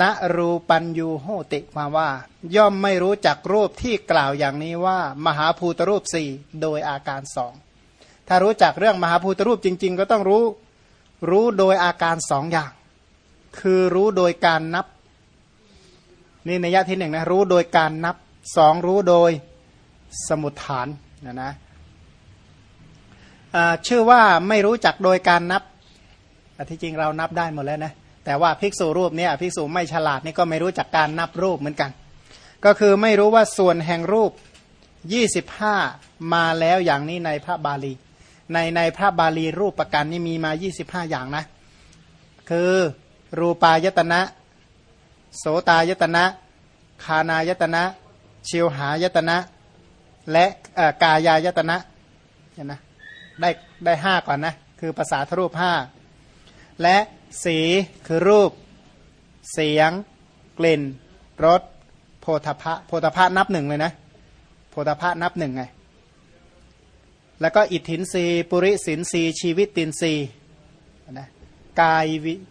ณรูปัญยูโหติความว่า ย่อมไม่รู้จักรูปที่กล่าวอย่างนี้ว่า มหาภูตรูปสี่โดยอาการสองถ้ารู้จักเรื่องมหาภูตรูปจริง ๆ ก็ต้องรู้รู้โดยอาการสองอย่าง คือรู้โดยการนับ นี่ในยะที่หนึ่งนะรู้โดยการนับสองรู้โดยสมุดฐานนะนะชื่อว่าไม่รู้จักโดยการนับที่จริงเรานับได้หมดแล้วนะ แต่ว่าภิกษุรูปนี้ภิกษุไม่ฉลาดนี่ก็ไม่รู้จักการนับรูปเหมือนกัน ก็คือไม่รู้ว่าส่วนแห่งรูป 25 มาแล้วอย่างนี้ในพระบาลี ในในพระบาลีรูปประกันนี่มีมา 25 อย่างนะ คือรูปายตนะ โสตายตนะ คานายตนะชิวหายตนะ และกายายตนะเห็นไหมได้ได้ห้าก่อนนะ คือภาษาทรูปห้า และสีคือรูป เสียง กลิ่นรสโพธพะโพธพะนับหนึ่งเลยนะโพธพะนับหนึ่งไงแล้วก็อิทธินรีปุริสินรีชีวิตตินรีนะกาย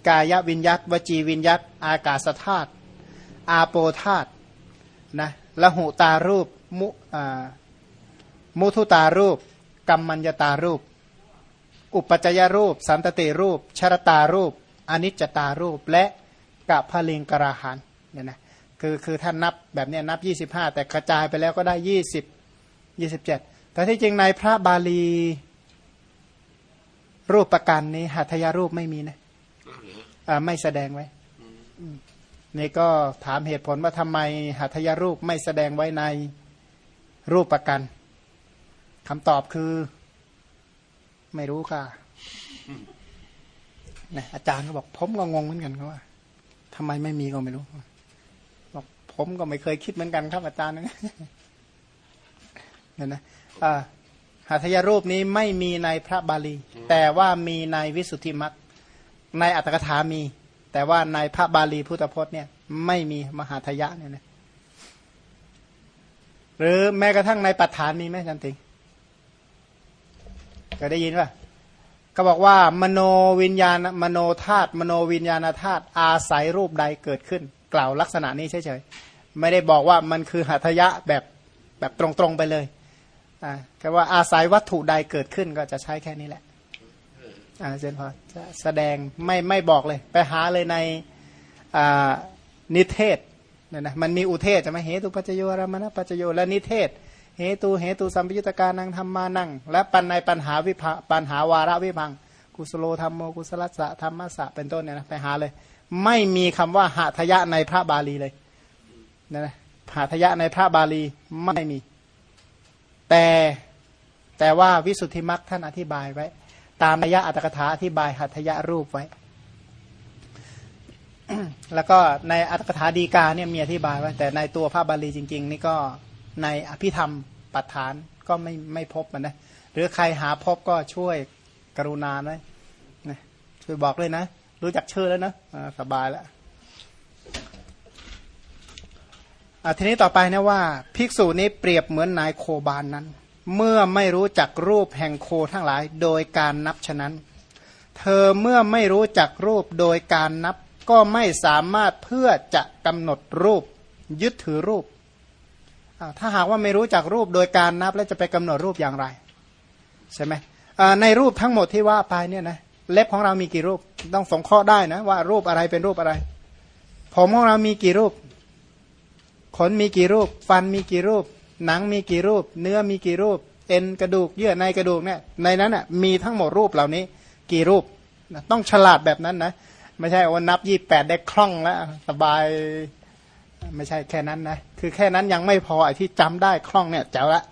กายวิญยัตวจีวิญยัตอากาศธาตุอาโปธาตุนะละหุตารูปมุมุทุตารูป กรรมัญญตารูป อุปจยรูป สันตติรูป ชรตารูป อนิจจตารูป และกับพลิงกราหานเนี่ยนะคือคือท่านนับแบบนี้นับ 25 แต่กระจายไปแล้วก็ได้ 20 27 แต่ที่จริงในพระบาลีรูปประกันนี้หัตถยารูปไม่มีนะไม่แสดงไว้นี่ก็ถามเหตุผลว่าทำไมหัตถยารูปไม่แสดงไว้ในรูปประกันคำตอบคือ ไม่รู้ค่ะนะอาจารย์ก็บอกผมก็งงเหมือนกันเขาว่าทำไมไม่มีก็ไม่รู้บอกผมก็ไม่เคยคิดเหมือนกันครับอาจารย์นะเนี่ยนะหัตถยรูปนี้ไม่มีในพระบาลี แต่ว่ามีในวิสุทธิมัตในอัตถกถามี แต่ว่าในพระบาลีพุทธพจน์เนี่ย ไม่มีมหาทยะเนี่ยนะหรือแม้กระทั่งในปัฏฐานมีไหมอาจารย์ ติงก็ได้ยินว่าก็บอกว่ามโนวิญญาณมโนธาตุมโนวิญญาณธาตุอาศัยรูปใดเกิดขึ้น กล่าวลักษณะนี้เฉยๆไม่ได้บอกว่ามันคือหัตถยะแบบแบบตรงๆไปเลยอ่าแค่ว่าอาศัยวัตถุใดเกิดขึ้นก็จะใช้แค่นี้แหละอ่าเจนพอจะแสดงไม่ไม่บอกเลย ไปหาเลยในอ่านิเทศเนี่ยนะมันมีอุเทศจะไหมเหตุปัจจโยรามณปัจจโยและนิเทศ เหตุเหตุสัมปยุตการนังธรรมานัง และปันในปัญหาวิภาปัญหาวาระวิพัง กุสโลธรรมโมกุสลัสสะธรรมะสะเป็นต้นเนี่ยนะไปหาเลย ไม่มีคำว่าหาทยะในพระบาลีเลยนะนะหาทยะในพระบาลีไม่มี แต่แต่ว่าวิสุทธิมรรคท่านอธิบายไว้ ตามนัยยะอัตถกถาอธิบายหัตถยะรูปไว้ แล้วก็ในอัตถกถาดีกาเนี่ยมีอธิบายไว้แต่ในตัวพระบาลีจริง ๆ นี่ก็ ในอภิธรรมปัฏฐานก็ไม่ไม่พบมันนะหรือใครหาพบก็ช่วยกรุณาหน่อยนะช่วยบอกเลยนะ รู้จักชื่อแล้วนะะสบายแล้วทีนี้ต่อไปนะว่า ภิกษุนี้เปรียบเหมือนนายโคบานนั้น เมื่อไม่รู้จักรูปแห่งโคทั้งหลาย โดยการนับฉะนั้น เธอเมื่อไม่รู้จักรูปโดยการนับ ก็ไม่สามารถเพื่อจะกำหนดรูป ยึดถือรูป ถ้าหากว่าไม่รู้จักรูปโดยการนับแล้วจะไปกำหนดรูปอย่างไร ใช่ไหมในรูปทั้งหมดที่ว่าไปเนี่ยนะเล็บของเรามีกี่รูป ต้องสงเคราะห์ได้นะว่ารูปอะไรเป็นรูปอะไร ผมของเรามีกี่รูป ขนมีกี่รูป ฟันมีกี่รูป หนังมีกี่รูป เนื้อมีกี่รูป เอ็นกระดูกเยื่อในกระดูกเนี่ยในนั้นอะมีทั้งหมดรูปเหล่านี้ กี่รูปต้องฉลาดแบบนั้นนะไม่ใช่ว่านับยี่แปดได้คล่องแล้วสบายไม่ใช่แค่นั้นนะ คือแค่นั้นยังไม่พอไอ้ที่จำได้คล่องเนี่ยเจ๋วละ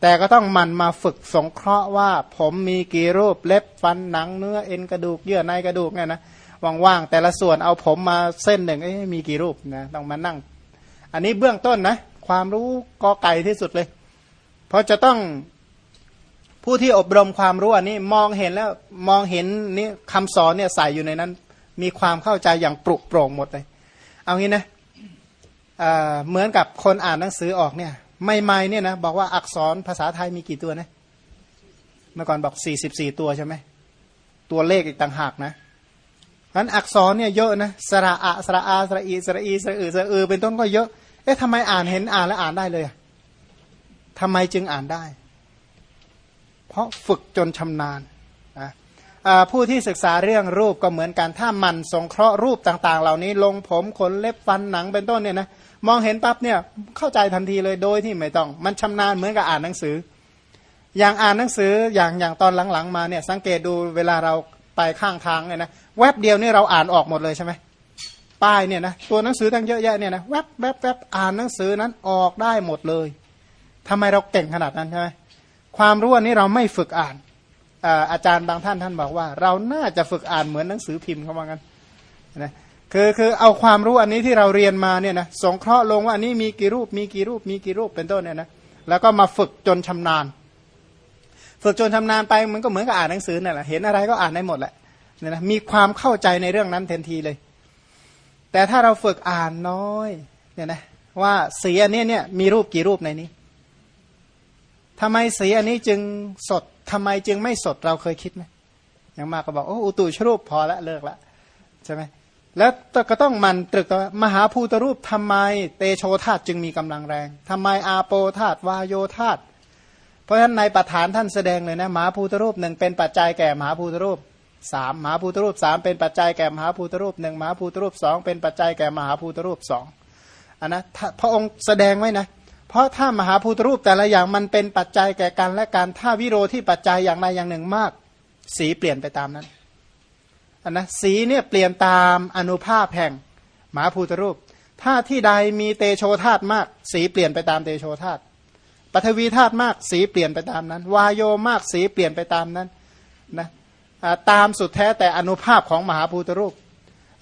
แต่ก็ต้องมันมาฝึกสงเคราะห์ว่า ผมมีกี่รูปเล็บฟันหนังเนื้อเอ็นกระดูกเยื่อในกระดูกเนี่ยนะว่างๆแต่ละส่วนเอาผมมาเส้นหนึ่งมีกี่รูปนะต้องมานั่ง อันนี้เบื้องต้นนะ ความรู้กอไก่ที่สุดเลย เพราะจะต้องผู้ที่อบรมความรู้อันนี้มองเห็นแล้วมองเห็นนี่คำสอนเนี่ยใส่อยู่ในนั้น มีความเข้าใจอย่างปรุโปร่งหมดเลย เอางี้นะ เหมือนกับคนอ่านหนังสือออกเนี่ยไม่ไม่เนี่ยนะบอกว่าอักษรภาษาไทยมีกี่ตัวนะเมื่อก่อนบอกสี่สิบสี่ตัวใช่ไหมตัวเลขอีกต่างหากนะนั้นอักษรเนี่ยเยอะนะสระอะสระอาสระอีสระอีสระอือสระอือเป็นต้นก็เยอะเอ๊ะทำไมอ่านเห็นอ่านแล้วอ่านได้เลยทำไมจึงอ่านได้ เพราะฝึกจนชำนาญนะผู้ที่ศึกษาเรื่องรูปก็เหมือนกันถ้ามันสงเคราะห์รูปต่าง ๆ เหล่านี้ ลงผมขนเล็บฟันหนังเป็นต้นเนี่ยนะ มองเห็นปั๊บเนี่ยเข้าใจทันทีเลยโดยที่ไม่ต้อง มันชำนาญเหมือนกับอ่านหนังสือ อย่างอ่านหนังสืออย่างอย่างตอนหลังๆ มาเนี่ยสังเกตดูเวลาเราไปข้างทางเนี่ยนะแวบเดียวนี่เราอ่านออกหมดเลยใช่ไหมป้ายเนี่ยนะตัวหนังสือตั้งเยอะแยะเนี่ยนะแวบแวบแวบอ่านหนังสือนั้นออกได้หมดเลยทำไมเราเก่งขนาดนั้นใช่ไหมความรู้อันนี้เราไม่ฝึกอ่านอาจารย์บางท่านท่านบอกว่า เราน่าจะฝึกอ่านเหมือนหนังสือพิมพ์เขาว่ากันนะ คือคือเอาความรู้อันนี้ที่เราเรียนมาเนี่ยนะสงเคราะห์ลงว่าอันนี้มีกี่รูป มีกี่รูป มีกี่รูปเป็นต้นเนี่ยนะแล้วก็มาฝึกจนชำนาญ ฝึกจนชำนาญไปมันก็เหมือนกับอ่านหนังสือนั่นแหละเห็นอะไรก็อ่านได้หมดแหละเนี่ยนะมีความเข้าใจในเรื่องนั้นทันทีเลย แต่ถ้าเราฝึกอ่านน้อยเนี่ยนะว่าสีอันนี้เนี่ยมีรูปกี่รูปในนี้ทำไมสีอันนี้จึงสดทำไมจึงไม่สดเราเคยคิดไหมอย่างมากก็บอกโอ้อุตุชรูปพอละเลิกละใช่ไหม แล้วก็ต้องมันตรึกมหาภูตรูปทำไมเตโชธาตจึงมีกำลังแรงทำไมอาโปธาตวาโยธาตเพราะฉะนั้นในประธานท่านแสดงเลยนะมหาภูตรูปหนึ่งเป็นปัจจัยแก่มหาภูตรูปสามมหาภูตรูปสามเป็นปัจจัยแก่มหาภูตรูปหนึ่งมหาภูตรูปสองเป็นปัจจัยแก่มหาภูตรูปสองอันนะพระองค์แสดงไว้นะเพราะถ้ามหาภูตรูปแต่ละอย่างมันเป็นปัจจัยแก่กันและการถ้าวิโรที่ปัจจัยอย่างใดอย่างหนึ่งมาก สีเปลี่ยนไปตามนั้น นนะสีเนี่ยเปลี่ยนตามอนุภาพแห่งมหาภูตรูป ถ้าที่ใดมีเตโชธาตมาก สีเปลี่ยนไปตามเตโชธาตปฐวีธาตุมากสีเปลี่ยนไปตามนั้น วายโยมากสีเปลี่ยนไปตามนั้นนะตามสุดแท้แต่อนุภาพของมหาภูตรูป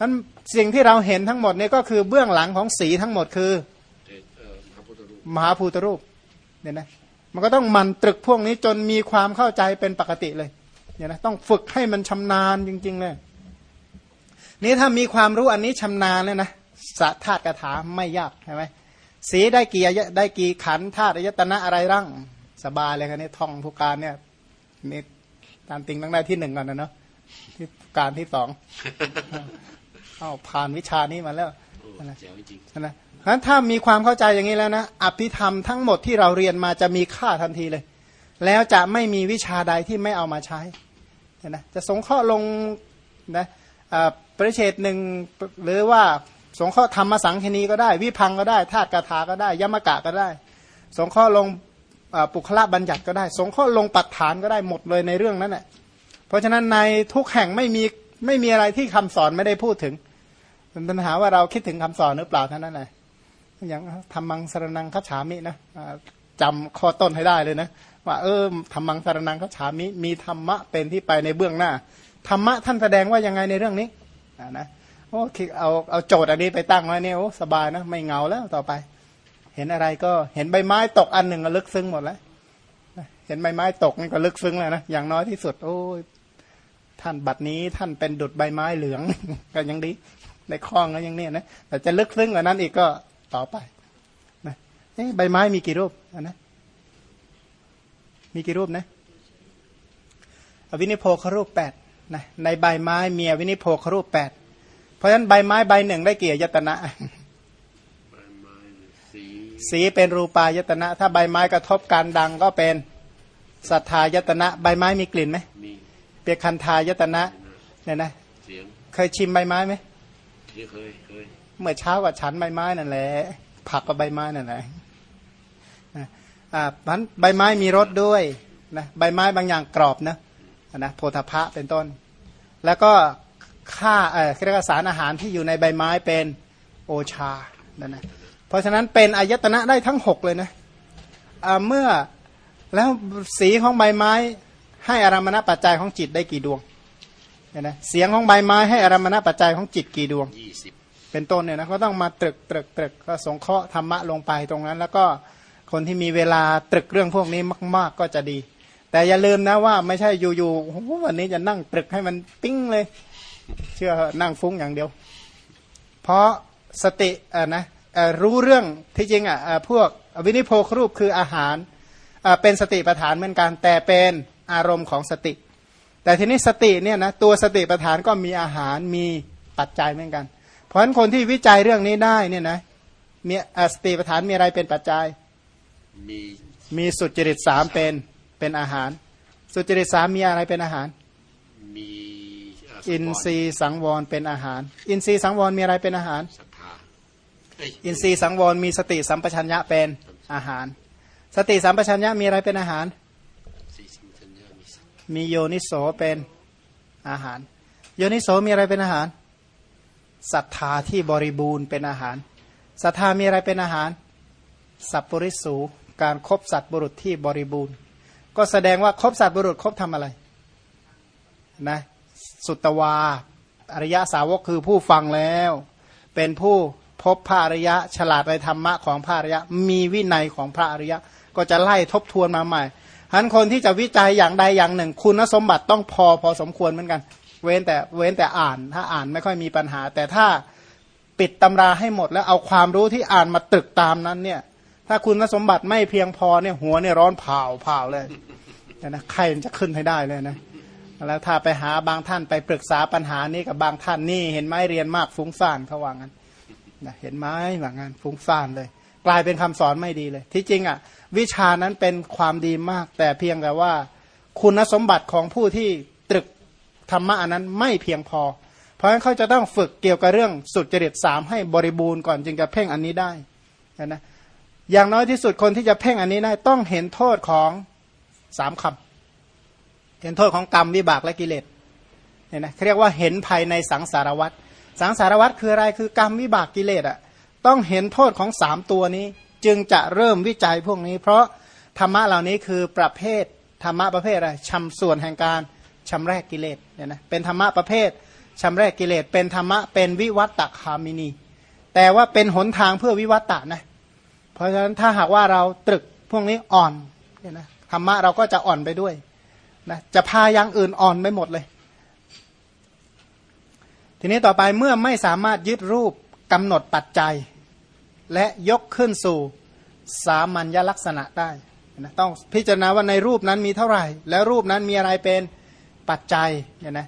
นั้นสิ่งที่เราเห็นทั้งหมดเนี่ยก็คือเบื้องหลังของสีทั้งหมดคือมหาภูตรูปเนี่ยนะมันก็ต้องมันตรึกพวกนี้จนมีความเข้าใจเป็นปกติเลยเนี่ยนะต้องฝึกให้มันชำนาญจริง ๆ เลย นี่ถ้ามีความรู้อันนี้ชำนาญเลยนะสัธาตุกถาไม่ยากใช่ไหมสีได้กี่ได้กี่ขันธาตุอายตนะอะไรร่างสบายเลยครับนี่ท่องทุกการเนี่ยนี่ตามติงต้องได้ที่หนึ่งก่อนนะเนาะที่การที่สองเอาผ่านวิชานี้มาแล้วโอ้อะไรแจ๋วจริงนะเพราะฉะนั้นถ้ามีความเข้าใจอย่างนี้แล้วนะอภิธรรมทั้งหมดที่เราเรียนมาจะมีค่าทันทีเลย แล้วจะไม่มีวิชาใดที่ไม่เอามาใช้เห็นะจะสงเคราะห์ลงนะอ่า ปริเชตหนึ่งหรือว่าสงเคราะห์ธรรมสังคณีก็ได้ วิพังก็ได้ธาตุกถาก็ได้ยมกะก็ได้ สงเคราะห์ลงปุคละบัญญัติก็ได้ สงเคราะห์ลงปัฏฐานก็ได้หมดเลยในเรื่องนั้นแหละเพราะฉะนั้นในทุกแห่งไม่มีไม่มีอะไรที่คำสอนไม่ได้พูดถึงเป็นปัญหาว่าเราคิดถึงคำสอนหรือเปล่าเท่านั้นแหละอย่างธรรมังสรนังคัจฉามินะอ่าจำข้อต้นให้ได้เลยนะว่าเออธรรมังสารนังคัจฉามิมีธรรมะเป็นที่ไปในเบื้องหน้าธรรมะท่านแสดงว่ายังไงในเรื่องนี้ นะโอ้คิดเอาเอาโจทย์อันนี้ไปตั้งไว้เนี่ยโอ้สบายนะไม่เงาแล้วต่อไป เห็นอะไรก็เห็นใบไม้ตกอันหนึ่งก็ลึกซึ้งหมดแล้วเห็นใบไม้ตกนี่ก็ลึกซึ้งแล้วนะอย่างน้อยที่สุด โอ้ยท่านบัดนี้ท่านเป็นดุดใบไม้เหลืองก็ยังดีในคลองก็ยังเนี่ยนะแต่จะลึกซึ้งกว่านั้นอีกก็ต่อไปนะเอ๊ใบไม้มีกี่รูปนนะมีกี่รูปนะอวินิโพครูปแปด นะในใบไม้มีอวินิโพครูปแปดเพราะฉะนั้นใบไม้ใบหนึ่งได้กี่อายตนะๆใบไม้สีสีเป็นรูปายตนะ ถ้าใบไม้กระทบการดังก็เป็นสัทธายตนะ ใบไม้มีกลิ่นไหมมีเปียกคันทายตนะเนี่ยนะเสียงเคยชิมใบไม้ไหมที่เคยเคยเมื่อเช้ากับฉันใบไม้นั่นแหละผักกับใบไม้นั่นแหละนะอ่าพันใบไม้มีรสด้วยนะใบไม้บางอย่างกรอบนะ นะโพธพะเป็นต้น แล้วก็ค่าเออเรียกว่าสารอาหารที่อยู่ในใบไม้เป็นโอชานั่นนะเพราะฉะนั้นเป็นอายตนะได้ทั้งหกเลยนะอ่าเมื่อแล้วสีของใบไม้ให้อารมณปัจจัยของจิตได้กี่ดวงเนี่ยนะเสียงของใบไม้ให้อารมณปัจจัยของจิตกี่ดวงยี่สิบเป็นต้นเนี่ยนะก็ต้องมาตรึกตรึกตรึกก็สงเคราะห์ธรรมะลงไปตรงนั้น แล้วก็คนที่มีเวลาตรึกเรื่องพวกนี้มาก ๆ ก็จะดี แต่อย่าลืมนะว่าไม่ใช่อยู่ๆโอ้โหวันนี้จะนั่งตรึกให้มันปิ้งเลย เชื่อเหอะนั่งฟุ้งอย่างเดียว เพราะสติอะนะเอ่อรู้เรื่องที่จริงอะเอ่อพวกวินิโพครูปคืออาหารอะเป็นสติปัฏฐานเหมือนกัน แต่เป็นอารมณ์ของสติ แต่ทีนี้สติเนี่ยนะตัวสติปัฏฐานก็มีอาหารมีปัจจัยเหมือนกัน เพราะฉะนั้นคนที่วิจัยเรื่องนี้ได้เนี่ยนะมีอะสติปัฏฐานมีอะไรเป็นปัจจัย มีมีสุจริตสามเป็น เป็นอาหาร สุจริตสามมีอะไรเป็นอาหาร มีาอินทรีย์สังวรเป็นอาหาร อินทรีย์สังวรมีอะไรเป็นอาหารศรัทธาเอ้ยอินทรีย์สังวรมีสติสัมปชัญญะเป็นอาหาร สติสัมปชัญญะมีอะไรเป็นอาหารสีสัมชัญญะมีสัตว์มีโยนิโสเป็นอาหาร โยนิโสมีอะไรเป็นอาหารศรัทธาที่บริบูรณ์เป็นอาหารศรัทธามีอะไรเป็นอาหาร สัพปริสู การครบสัตว์บุรุษที่บริบูรณ์ ก็แสดงว่าครบสัตว์บุรุษครบทำอะไรนะสุตวา อริยสาวกคือผู้ฟังแล้ว เป็นผู้พบพระอริยะ ฉลาดในธรรมะของพระอริยะ มีวินัยของพระอริยะ ก็จะไล่ทบทวนมาใหม่ฉะนั้นคนที่จะวิจัยอย่างใดอย่างหนึ่ง คุณสมบัติต้องพอพอสมควรเหมือนกัน เว้นแต่เว้นแต่อ่าน ถ้าอ่านไม่ค่อยมีปัญหา แต่ถ้าปิดตำราให้หมดแล้วเอาความรู้ที่อ่านมาตรึกตามนั้นเนี่ย ถ้าคุณสมบัติไม่เพียงพอเนี่ยหัวเนี่ยร้อนเผาเผาเลยนะใครมันจะขึ้นให้ได้เลยนะแล้วถ้าไปหาบางท่านไปปรึกษาปัญหานี้กับบางท่านนี่เห็นไหมเรียนมากฟุ้งซ่านเขาว่างั้นนะเห็นไหมว่างั้นฟุ้งซ่านเลย กลายเป็นคำสอนไม่ดีเลย ที่จริงอะ วิชานั้นเป็นความดีมาก แต่เพียงแต่ว่า คุณสมบัติของผู้ที่ตรึกธรรมะอันนั้นไม่เพียงพอ เพราะฉะนั้นเขาจะต้องฝึกเกี่ยวกับเรื่องสุดจริตสามให้บริบูรณ์ก่อนจึงจะเพ่งอันนี้ได้นะ อย่างน้อยที่สุดคนที่จะเพ่งอันนี้ได้ต้องเห็นโทษของสามคำเห็นโทษของกรรมวิบากและกิเลสเนี่ยนะเรียกว่าเห็นภายในสังสารวัตรสังสารวัตรคืออะไรคือกรรมวิบากกิเลสอะต้องเห็นโทษของสามตัวนี้ จึงจะเริ่มวิจัยพวกนี้ เพราะธรรมะเหล่านี้คือประเภทธรรมะประเภทอะไรชำส่วนแห่งการชำแรกกิเลสเนี่ยนะเป็นธรรมะประเภทชำแรกกิเลสเป็นธรรมะเป็นวิวัตตคามินี แต่ว่าเป็นหนทางเพื่อวิวัตตะนะ เพราะฉะนั้นถ้าหากว่าเราตรึกพวกนี้อ่อนเนี่ยนะธรรมะเราก็จะอ่อนไปด้วยนะจะพาอย่างอื่นอ่อนไปหมดเลย ทีนี้ต่อไปเมื่อไม่สามารถยึดรูปกำหนดปัจจัย และยกขึ้นสู่สามัญลักษณะได้นะต้องพิจารณาว่าในรูปนั้นมีเท่าไหร่ แล้วรูปนั้นมีอะไรเป็นปัจจัยเนี่ยนะ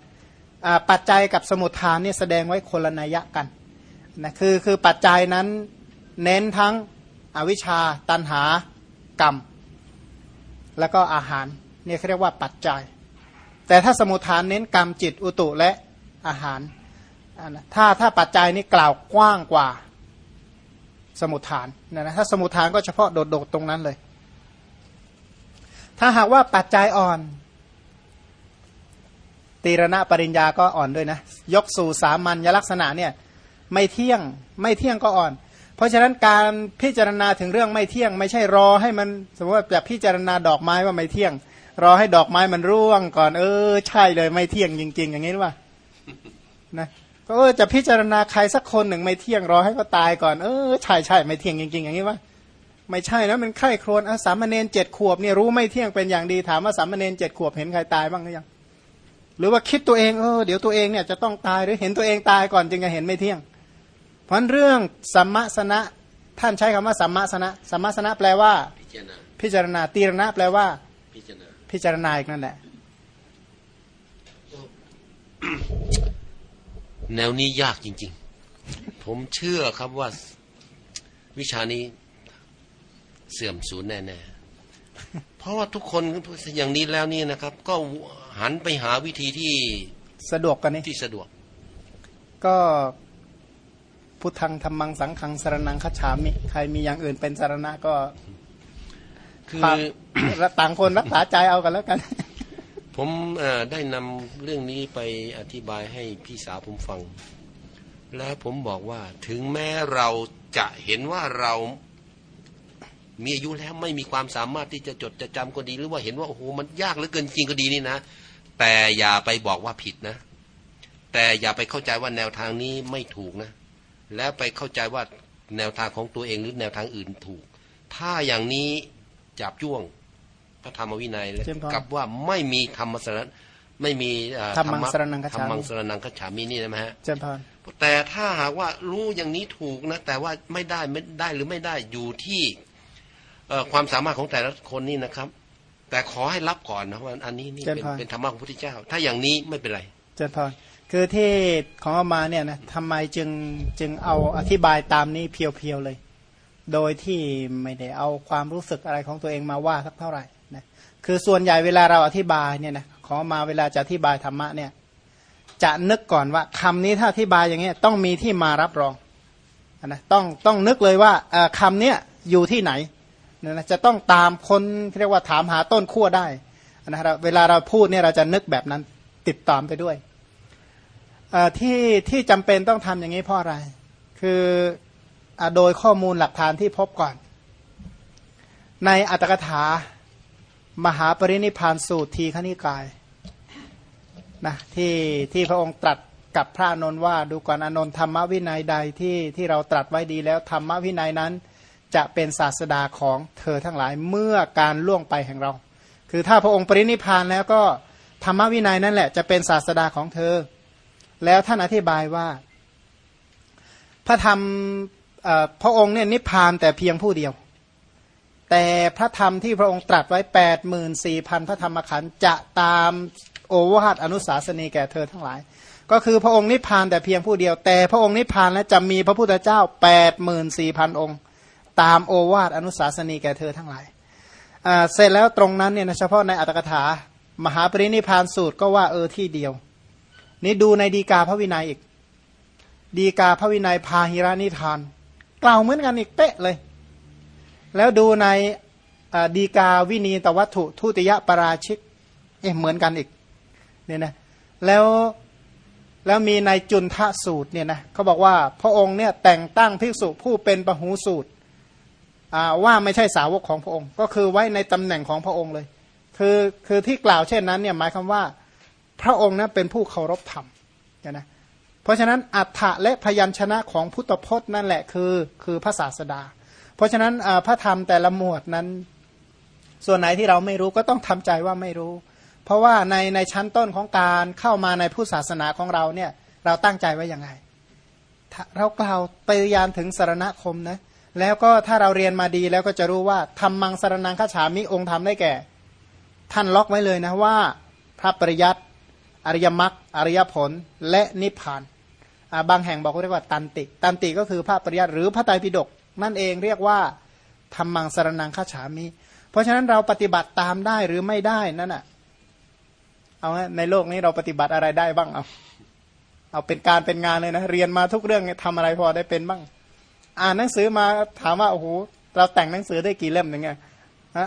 ปัจจัยกับสมุทฐานเนี่ยแสดงไว้คนละนัยยะกันนะคือคือปัจจัยนั้นเน้นทั้ง อวิชชา ตันหากรรม แล้วก็อาหารเนี่ยเขาเรียกว่าปัจจัย แต่ถ้าสมุทฐานเน้นกรรมจิตอุตุและอาหารถ้าถ้าปัจจัยนี้กล่าวกว้างกว่าสมุทฐานนะนะถ้าสมุทฐานก็เฉพาะโดดๆตรงนั้นเลย ถ้าหากว่าปัจจัยอ่อน ตีรณะปริญญาก็อ่อนด้วยนะ ยกสู่สามัญลักษณะเนี่ยไม่เที่ยงไม่เที่ยงก็อ่อน เพราะฉะนั้นการพิจารณาถึงเรื่องไม่เที่ยง ไม่ใช่รอให้มันสมมติว่าจะพิจารณาดอกไม้ว่าไม่เที่ยง รอให้ดอกไม้มันร่วงก่อน เออ ใช่เลยไม่เที่ยงจริง ๆ อย่างนี้หรือเปล่านะก็จะพิจารณาใครสักคนหนึ่งไม่เที่ยงรอให้ก็ตายก่อนเออใช่ใช่ไม่เที่ยงจริง ๆ อย่างนี้ว่าไม่ใช่นะมันไข้โครนอาสามเณรเจ็ดขวบเนี่ยรู้ไม่เที่ยงเป็นอย่างดีถามว่าสามเณรเจ็ดขวบเห็นใครตายบ้างหรือยังหรือว่าคิดตัวเองเออเดี๋ยวตัวเองเนี่ยจะต้องตายหรือเห็นตัวเองตายก่อนจึงจะเห็นไม่เที่ยง เพราะเรื่องสัมมาสนะท่านใช้คำว่าสัมมาสนะสัมมาสนะแปลว่า พิจารณาพิจารณาตีรณะแปลว่าพิจารณาพิจารณาอีกนั่นแหละแนวนี้ยากจริง ๆ ผมเชื่อครับว่าวิชานี้เสื่อมสูญแน่ๆ เพราะว่าทุกคนอย่างนี้แล้วนี่นะครับ ก็หันไปหาวิธีที่สะดวกกันนี่ที่สะดวก ก็ พุทธังธรรมังสังขังสารนังคัจฉามิ ใครมีอย่างอื่นเป็นสารณะก็คือต่างคนรักษาใจเอากันแล้วกัน ผมได้นำเรื่องนี้ไปอธิบายให้พี่สาวผมฟัง แล้วผมบอกว่าถึงแม้เราจะเห็นว่าเรามีอายุแล้วไม่มีความสามารถที่จะจดจะจำก็ดี หรือว่าเห็นว่าโอ้โหมันยากเหลือเกินจริงก็ดีนี่นะ แต่อย่าไปบอกว่าผิดนะ แต่อย่าไปเข้าใจว่าแนวทางนี้ไม่ถูกนะ แล้วไปเข้าใจว่าแนวทางของตัวเองหรือแนวทางอื่นถูก ถ้าอย่างนี้จับจ้วงพระธรรมวินัยแล้วกับว่าไม่มีธรรมสรณไม่มีธรรมังสรนังคฉามิธรรมังสรนังคฉามีนี่นะฮะเจพแต่ถ้าหากว่ารู้อย่างนี้ถูกนะ แต่ว่าไม่ได้ไม่ได้หรือไม่ได้อยู่ที่ความสามารถของแต่ละคนนี่นะครับ แต่ขอให้รับก่อนนะว่าอันนี้นี่เป็นเป็นธรรมะของพระพุทธเจ้า ถ้าอย่างนี้ไม่เป็นไรเจนพร คือที่ของอามาเนี่ยนะทำไมจึงจึงเอาอธิบายตามนี้เพียวๆเลย โดยที่ไม่ได้เอาความรู้สึกอะไรของตัวเองมาว่าสักเท่าไหร่นะคือส่วนใหญ่เวลาเราอธิบายเนี่ยนะของมาเวลาจะอธิบายธรรมะเนี่ยจะนึกก่อนว่าคำนี้ถ้าอธิบายอย่างเงี้ยต้องมีที่มารับรองนะต้องต้องนึกเลยว่าคำเนี้ยอยู่ที่ไหนนะจะต้องตามคนเรียกว่าถามหาต้นขั้วได้นะเวลาเราพูดเนี่ยเราจะนึกแบบนั้นติดตามไปด้วย ที่ที่จำเป็นต้องทำอย่างนี้เพราะอะไร คืออโดยข้อมูลหลักฐานที่พบก่อน ในอัตถกถามหาปรินิพานสูตรทีขณิกายนะที่ที่พระองค์ตรัสกับพระนนท์ว่าดูก่อนอนนท์ธรรมวินัยใดที่ที่เราตรัสไว้ดีแล้วธรรมวินัยนั้น จะเป็นศาสดาของเธอทั้งหลายเมื่อการล่วงไปแห่งเรา คือถ้าพระองค์ปรินิพานแล้วก็ธรรมวินัยนั่นแหละจะเป็นศาสดาของเธอ แล้วท่านอธิบายว่า พระธรรมพระองค์เนี่ยนิพพานแต่เพียงผู้เดียว แต่พระธรรมที่พระองค์ตรัสไว้แปดหมื่นสี่พันพระธรรมขันธ์จะตามโอวาทอนุสาสนีแก่เธอทั้งหลาย ก็คือพระองค์นิพพานแต่เพียงผู้เดียว แต่พระองค์นิพพานแล้วจะมีพระพุทธเจ้าแปดหมื่นสี่พันองค์ ตามโอวาทอนุสาสนีแก่เธอทั้งหลายเสร็จแล้วตรงนั้นเนี่ยเฉพาะในอัตถกถามหาปรินิพานสูตรก็ว่าเออที่เดียว นี่ดูในดีกาพระวินัยอีก ดีกาพระวินัยพาหิรานิทาน กล่าวเหมือนกันอีกเป๊ะเลย แล้วดูในดีกาวินีตวัตถุทุติยปราชิก เอ๊ะเหมือนกันอีกเนี่ยนะแล้วแล้วมีในจุนทะสูตรเนี่ยนะเขาบอกว่าพระองค์เนี่ยแต่งตั้งภิกษุผู้เป็นปหูสูตรว่าไม่ใช่สาวกของพระองค์ ก็คือไว้ในตำแหน่งของพระองค์เลย คือคือที่กล่าวเช่นนั้นเนี่ยหมายความว่า พระองค์นั้นเป็นผู้เคารพธรรมนะเพราะฉะนั้นอัฏฐะและพยัญชนะของพุทธพจน์นั่นแหละคือคือพระศาสดา เพราะฉะนั้นพระธรรมแต่ละหมวดนั้น ส่วนไหนที่เราไม่รู้ก็ต้องทำใจว่าไม่รู้ เพราะว่าในในชั้นต้นของการเข้ามาในผู้ศาสนาของเราเนี่ยเราตั้งใจไว้ยังไง เรากล่าวปฏิญาณถึงสารณคมนะแล้วก็ถ้าเราเรียนมาดีแล้วก็จะรู้ว่าทำมังสารนังฆาฉามิองค์ทำได้แก่ ท่านล็อกไว้เลยนะว่า พระปริยัติ อริยมรรคอริยผลและนิพพานบางแห่งบอกเรียกว่าตันติ ตันติก็คือพระปริยัติหรือพระไตรปิฎกนั่นเองเรียกว่าธรรมังสรนังฆาฉามิ เพราะฉะนั้นเราปฏิบัติตามได้หรือไม่ได้นั่นอะเอาในโลกนี้เราปฏิบัติอะไรได้บ้างเอาเอาเป็นการเป็นงานเลยนะเรียนมาทุกเรื่องทำอะไรพอได้เป็นบ้าง อ่านหนังสือมาถามว่าโอ้โหเราแต่งหนังสือได้กี่เล่มอย่างเงี้ย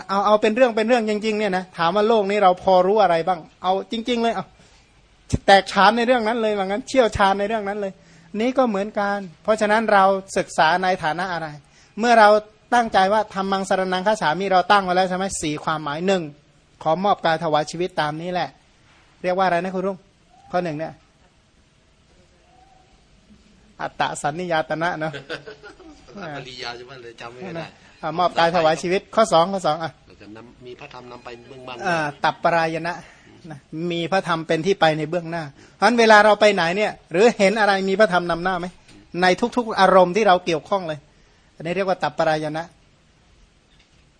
เอาเอาเป็นเรื่องเป็นเรื่องจริงๆเนี่ยนะถามว่าโลกนี้เราพอรู้อะไรบ้าง เอาจริง ๆ เลยเอา แตกฉานในเรื่องนั้นเลยว่างั้นเชี่ยวชาญในเรื่องนั้นเลย นี้ก็เหมือนกัน เพราะฉะนั้นเราศึกษาในฐานะอะไร เมื่อเราตั้งใจว่าทำมังสรนังข้าฉามีเราตั้งไว้แล้วใช่ไหมสี่ความหมายหนึ่งขอมอบกายถวายชีวิตตามนี้แหละ เรียกว่าอะไรนะคุณรุ่งข้อหนึ่งเนี่ยอัตตสันนิยาตนะเนาะปริยาใช่ไหมเลยจำไม่ได้มอบกายถวายชีวิตข้อสองข้อสองอะมีพระธรรมนำไปเบื้องบ้างตับปรายณะนะ มีพระธรรมเป็นที่ไปในเบื้องหน้า เพราะฉะนั้นเวลาเราไปไหนเนี่ย หรือเห็นอะไรมีพระธรรมนำหน้าไหมในทุก ๆ อารมณ์ที่เราเกี่ยวข้องเลย อันนี้เรียกว่าตับปรายณะ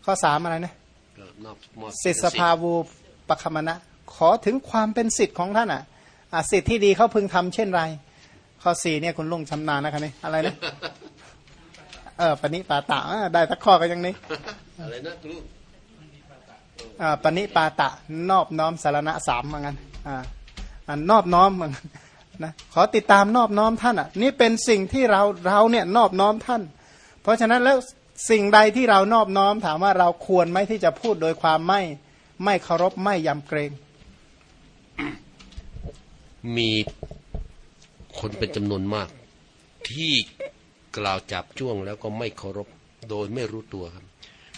ข้อสามอะไรนะสิทธสภาวูปคมณะ ขอถึงความเป็นสิทธิ์ของท่านอะสิทธิ์ที่ดีเขาพึงทำเช่นไร ข้อสี่เนี่ยคุณลุงชำนาญนะครับนี่อะไรนะเออปณิปาตะได้ตักข้อกันยังนี้อะไรนะลุง ปณิปาตะนอบน้อมสารณะสามเหมือนกันอ่านอบน้อมเหมือนนนะขอติดตามนอบน้อมท่านอะนี่เป็นสิ่งที่เราเราเนี่ยนอบน้อมท่าน เพราะฉะนั้นแล้วสิ่งใดที่เรานอบน้อม ถามว่าเราควรไหมที่จะพูดโดยความไม่ไม่เคารพไม่ยำเกรง มีคนเป็นจำนวนมาก ที่กล่าวจับจ้วงแล้วก็ไม่เคารพโดยไม่รู้ตัวครับ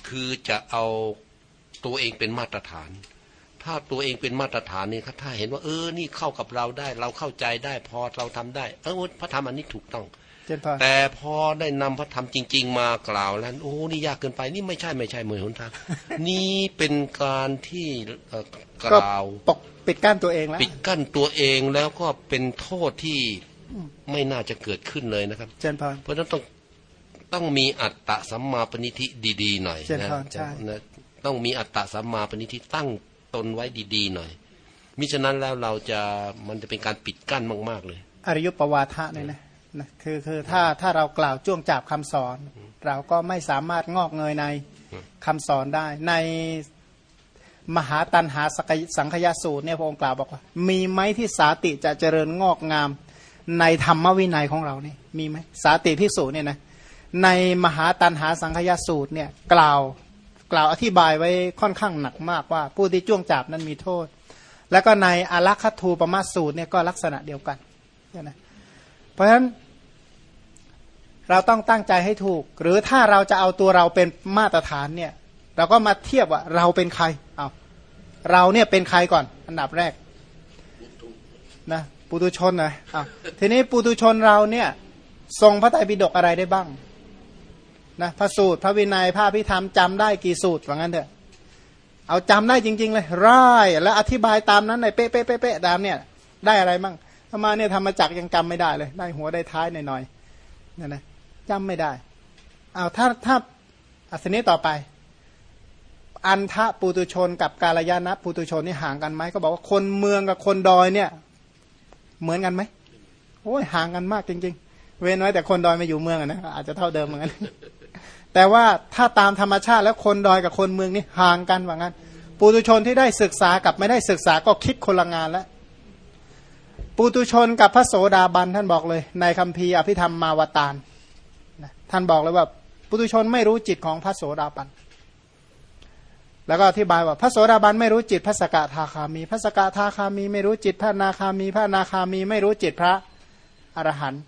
คือจะเอา ตัวเองเป็นมาตรฐาน ถ้าตัวเองเป็นมาตรฐานนี่ครับถ้าเห็นว่าเออนี่เข้ากับเราได้ เราเข้าใจได้พอเราทำได้ เออพระธรรมอันนี้ถูกต้องแต่พอได้นำพระธรรมจริง ๆ มากล่าวแล้วโอ้นี่ยากเกินไปนี่ไม่ใช่ไม่ใช่เหมือนหนทางนี่เป็นการที่กล่าวปกปิดกั้นตัวเองแล้วปิดกั้นตัวเองแล้วก็เป็นโทษที่ไม่น่าจะเกิดขึ้นเลยนะครับเพราะฉะนั้นต้องต้องมีอัตตะสัมมาปณิธิดี ๆ หน่อยนะ ต้องมีอัตตาสัมมาปณิที่ตั้งตนไว้ดีๆหน่อยมิฉะนั้นแล้วเราจะมันจะเป็นการปิดกั้นมาก ๆ เลย อริยปวาทะเนี่ยนะนะคือคือถ้าถ้าเรากล่าวจ้วงจับคำสอน เราก็ไม่สามารถงอกเงยในคำสอนได้ ในมหาตันหาสังขยาสูตรเนี่ยพระองค์กล่าวบอกว่า มีไหมที่สาติจะเจริญงอกงาม ในธรรมวินัยของเรานี่มีไหมสาติพิสูจน์เนี่ยนะในมหาตันหาสังขยาสูตรเนี่ยกล่าว กล่าวอธิบายไว้ค่อนข้างหนักมากว่า ผู้ที่จ้วงจับนั้นมีโทษ แล้วก็ในอารักขทูปมาสูตรเนี่ยก็ลักษณะเดียวกันนะเพราะฉะนั้นเราต้องตั้งใจให้ถูก หรือถ้าเราจะเอาตัวเราเป็นมาตรฐานเนี่ยเราก็มาเทียบว่าเราเป็นใครเอาเราเนี่ยเป็นใครก่อน อันดับแรกนะปุตุชนนะทีนี้ปุตุชนเราเนี่ยทรงพระไตรปิฎกอะไรได้บ้าง นะพระสูตรพระวินัยพระพิธรรมจำได้กี่สูตรว่างั้นเถอะเอาจำได้จริง ๆ เลยร่ายแล้วอธิบายตามนั้นในเป๊ะเป๊ะเป๊ะตามเนี่ย ได้อะไรมั่งถ้ามาเนี่ยธรรมจักยังจำไม่ได้เลย ได้หัวได้ท้ายหน่อยๆนี่นะจำไม่ได้เอาถ้าถ้าอัศนี้ต่อไป อันทะปุตุชนกับกาลยานะปุตุชนนี่ห่างกันไหมก็บอกว่าคนเมืองกับคนดอยเนี่ย เหมือนกันไหมโอ้ยห่างกันมากจริง ๆ เว้นไว้แต่คนดอยมาอยู่เมืองนะอาจจะเท่าเดิมเหมือนกัน แต่ว่าถ้าตามธรรมชาติแล้วคนดอยกับคนเมืองนี่ห่างกันว่างั้น ปุตุชนที่ได้ศึกษากับไม่ได้ศึกษาก็คิดคนละงานแล้วปุตุชนกับพระโสดาบันท่านบอกเลย ในคัมภีร์อภิธรรมมาวตารท่านบอกเลยว่า ปุตุชนไม่รู้จิตของพระโสดาบัน แล้วก็อธิบายว่าพระโสดาบันไม่รู้จิตพระสกทาคามี พระสกทาคามีไม่รู้จิตพระนาคามี พระนาคามีไม่รู้จิตพระอรหันต์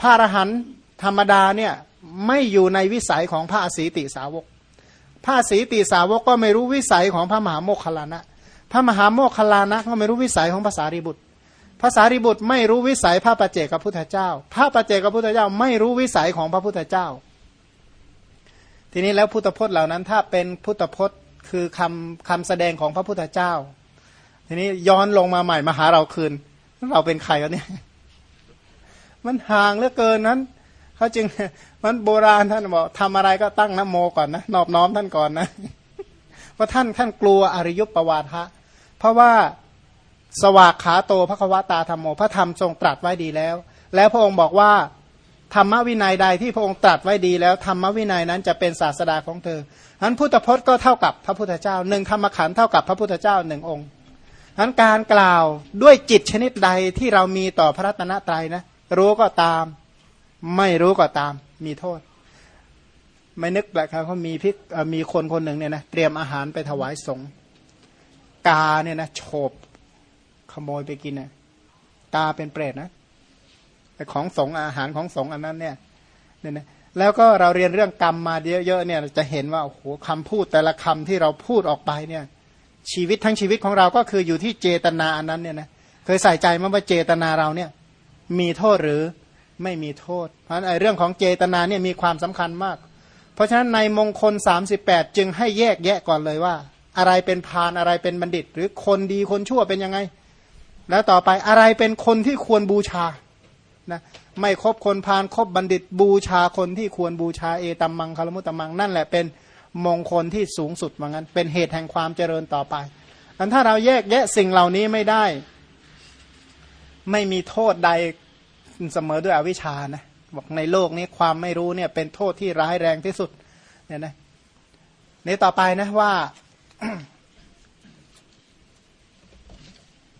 พระอรหันต์ธรรมดาเนี่ย ไม่อยู่ในวิสัยของพระอสีติสาวก พระสีติสาวกก็ไม่รู้วิสัยของพระมหาโมคคลานะ พระมหาโมคคลานะก็ไม่รู้วิสัยของภาษาริบุตรภาษาริบุตรไม่รู้วิสัยพระปเจกับพุทธเจ้า พระปเจกับพุทธเจ้าไม่รู้วิสัยของพระพุทธเจ้า ทีนี้แล้วพุทธพจน์เหล่านั้นถ้าเป็นพุทธพจน์คือคำคำแสดงของพระพุทธเจ้า ทีนี้ย้อนลงมาใหม่มาหาเราคืน เราเป็นใครวะเนี่ย มันห่างเหลือเกินนั้น เขาจึงมันโบราณท่านบอกทำอะไรก็ตั้งนโมก่อนนะนอบน้อมท่านก่อนนะเพราะท่านท่านกลัวอริยปวาทะ เพราะว่าสวากขาโตพระควตาธรรมโมพระธรรมทรงตรัสไว้ดีแล้ว แล้วพระองค์บอกว่าธรรมวินัยใดที่พระองค์ตรัสไว้ดีแล้วธรรมวินัยนั้นจะเป็นศาสดาของเธอนั้นพุทธพจน์ก็เท่ากับพระพุทธเจ้าหนึ่งธรรมขันธ์เท่ากับพระพุทธเจ้าหนึ่งองค์นั้นการกล่าวด้วยจิตชนิดใดที่เรามีต่อพระรัตนตรัยนะรู้ก็ตาม ไม่รู้ก็ตามมีโทษ ไม่นึกแหละครับเขามีพิกมีคนคนหนึ่งเนี่ยนะเตรียมอาหารไปถวายสงฆ์กาเนี่ยนะโฉบขโมยไปกินนะกาเป็นเปรตนะของสงอาหารของสงอันนั้นเนี่ยเนี่ยนะแล้วก็เราเรียนเรื่องกรรมมาเยอะๆเนี่ยจะเห็นว่าโอ้โหคำพูดแต่ละคำที่เราพูดออกไปเนี่ย ชีวิตทั้งชีวิตของเราก็คืออยู่ที่เจตนาอันนั้นเนี่ยนะเคยใส่ใจมั้ยว่าเจตนาเราเนี่ย มีโทษหรือ ไม่มีโทษ เพราะฉะนั้นเรื่องของเจตนาเนี่ยมีความสำคัญมาก เพราะฉะนั้นในมงคล 38 จึงให้แยกแยะก่อนเลยว่า อะไรเป็นพานอะไรเป็นบัณฑิต หรือคนดีคนชั่วเป็นยังไง แล้วต่อไปอะไรเป็นคนที่ควรบูชานะไม่คบคนพาลคบบัณฑิตบูชาคนที่ควรบูชาเอตัมมังคารมุตตมังนั่นแหละเป็นมงคลที่สูงสุดเหมือนกันเป็นเหตุแห่งความเจริญต่อไปอันถ้าเราแยกแยะสิ่งเหล่านี้ไม่ได้ ไม่มีโทษใด เสมอด้วยอวิชชานะบอกในโลกนี้ความไม่รู้เนี่ยเป็นโทษที่ร้ายแรงที่สุดเนี่ยนะนี่ต่อไปนะว่า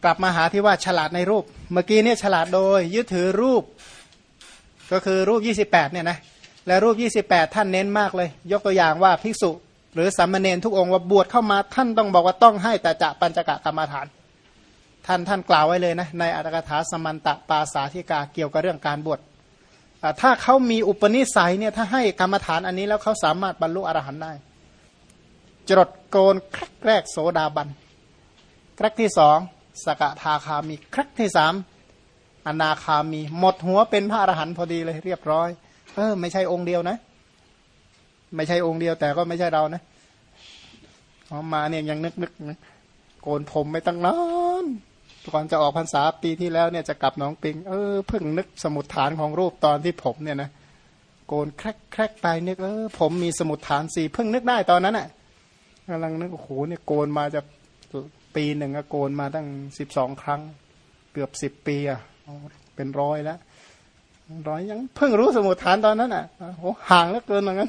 กลับมาหาที่ว่าฉลาดในรูป เมื่อกี้เนี่ยฉลาดโดย ยึดถือรูป ก็คือรูป 28เนี่ยนะและรูป 28 ท่านเน้นมากเลย ยกตัวอย่างว่าภิกษุ หรือสัมมาเนนทุกองค์ว่าบวชเข้ามาท่านต้องบอกว่าต้องให้แต่จะปัญจกะกรรมฐาน ท่านท่านกล่าวไว้เลยนะในอัตถกถาสมันตะปาสาธิกาเกี่ยวกับเรื่องการบวชถ้าเขามีอุปนิสัยเนี่ยถ้าให้กรรมฐานอันนี้แล้วเขาสามารถบรรลุอรหันต์ได้จรดโกนครักแรกโสดาบันครักที่สองสกทาคามีครักที่สามอนาคามีหมดหัวเป็นพระอรหันต์พอดีเลยเรียบร้อย เออ ไม่ใช่องค์เดียวนะ ไม่ใช่องค์เดียวแต่ก็ไม่ใช่เรานะอมาเนี่ยยังนึกนึกโกนผมไม่ตั้งนาน ก่อนจะออกพรรษาปีที่แล้วเนี่ยจะกลับหนองปิง เออเพิ่งนึกสมุดฐานของรูปตอนที่ผมเนี่ยนะโกนแครกแครกไปนึกเออผมมีสมุดฐานสี่เพิ่งนึกได้ตอนนั้นอะกำลังนึกโอ้โหเนี่ยโกนมาจะปีหนึ่งก็โกนมาตั้งสิบสองครั้ง เกือบสิบปีอะเป็นร้อยแล้วร้อยยังเพิ่งรู้สมุดฐานตอนนั้นอะโอ้ห่างเหลือเกินเหมือนกัน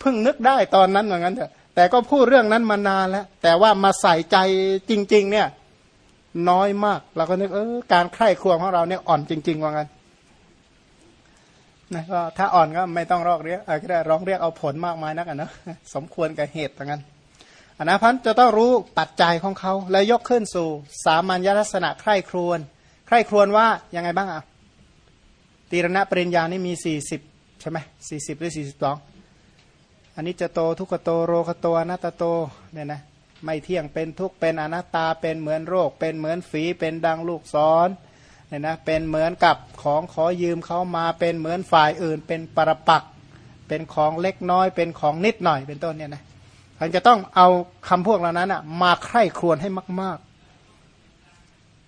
เพิ่งนึกได้ตอนนั้นเหมือนกันแต่แต่ก็พูดเรื่องนั้นมานานแล้ว แต่ว่ามาใส่ใจจริง ๆ เนี่ย น้อยมากเราก็นึกเออการใคร่ครวญของเราเนี่ยอ่อนจริง ๆ ว่างั้นนะก็ถ้าอ่อนก็ไม่ต้องรอกเรียกอะไรก็ได้ร้องเรียกเอาผลมากมายนักอะนะสมควรกับเหตุอย่างนั้นอันนะพันจะต้องรู้ปัจจัยของเขา แล้วยกขึ้นสู่ สามัญลักษณะใคร่ครวญใคร่ครวญว่ายังไงบ้างอะตีรณะปริญญานี่มีสี่สิบใช่ไหมสี่สิบหรือสี่สิบสองอันนี้จะโตทุกโตโรคโตอนัตโตเนี่ยนะ ไม่เที่ยงเป็นทุกข์เป็นอนัตตาเป็นเหมือนโรค เป็นเหมือนฝีเป็นดังลูกศรเนี่ยนะเป็นเหมือนกับของขอยืมเขามาเป็นเหมือนฝ่ายอื่น เป็นปรปักเป็นของเล็กน้อย เป็นของนิดหน่อยเป็นต้นเนี่ยนะท่านจะต้องเอาคำพวกเหล่านั้นอะมาใคร่ครวญให้มาก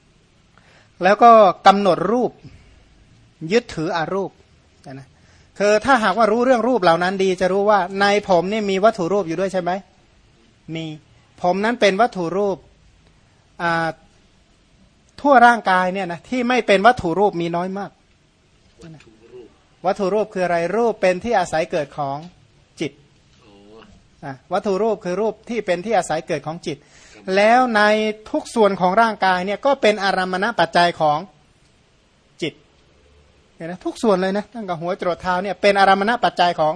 ๆ แล้วก็กำหนดรูปยึดถืออารูปนะคือถ้าหากว่ารู้เรื่องรูปเหล่านั้นดี จะรู้ว่าในผมนี่มีวัตถุรูปอยู่ด้วยใช่ไหมมี ผมนั้นเป็นวัตถุรูปทั่วร่างกายเนี่ยนะที่ไม่เป็นวัตถุรูปมีน้อยมาก วัตถุรูปคืออะไรรูปเป็นที่อาศัยเกิดของจิตวัตถุรูปคือรูปที่เป็นที่อาศัยเกิดของจิต แล้วในทุกส่วนของร่างกายเนี่ยก็เป็นอารมณปัจจัยของจิตเห็นไหมทุกส่วนเลยนะตั้งแต่หัวจรดเท้าเนี่ยเป็นอารมณปัจจัยของ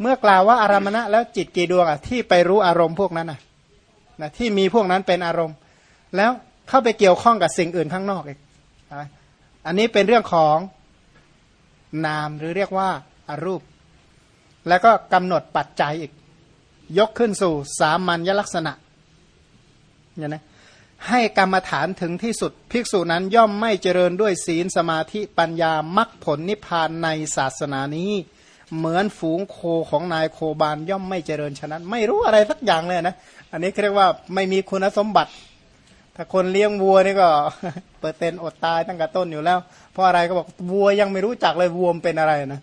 เมื่อกล่าวว่าอารมณะแล้วจิตกี่ดวงอะที่ไปรู้อารมณ์พวกนั้นอะนะที่มีพวกนั้นเป็นอารมณ์ แล้วเข้าไปเกี่ยวข้องกับสิ่งอื่นข้างนอกอีกอันนี้เป็นเรื่องของนามหรือเรียกว่าอารูป แล้วก็กำหนดปัจจัยอีก ยกขึ้นสู่สามัญลักษณะเนี่ยนะให้กรรมฐานถึงที่สุด ภิกษุนั้นย่อมไม่เจริญด้วยศีลสมาธิปัญญามรรคผลนิพพานในศาสนานี้ เหมือนฝูงโคของนายโคบานย่อมไม่เจริญฉะนั้น ไม่รู้อะไรสักอย่างเลยนะ อันนี้เรียกว่าไม่มีคุณสมบัติ ถ้าคนเลี้ยงวัวนี่ก็เปิดเต็นต์อดตายตั้งแต่ต้นอยู่แล้ว เพราะอะไรก็บอกวัวยังไม่รู้จักเลยวัวเป็นอะไรนะ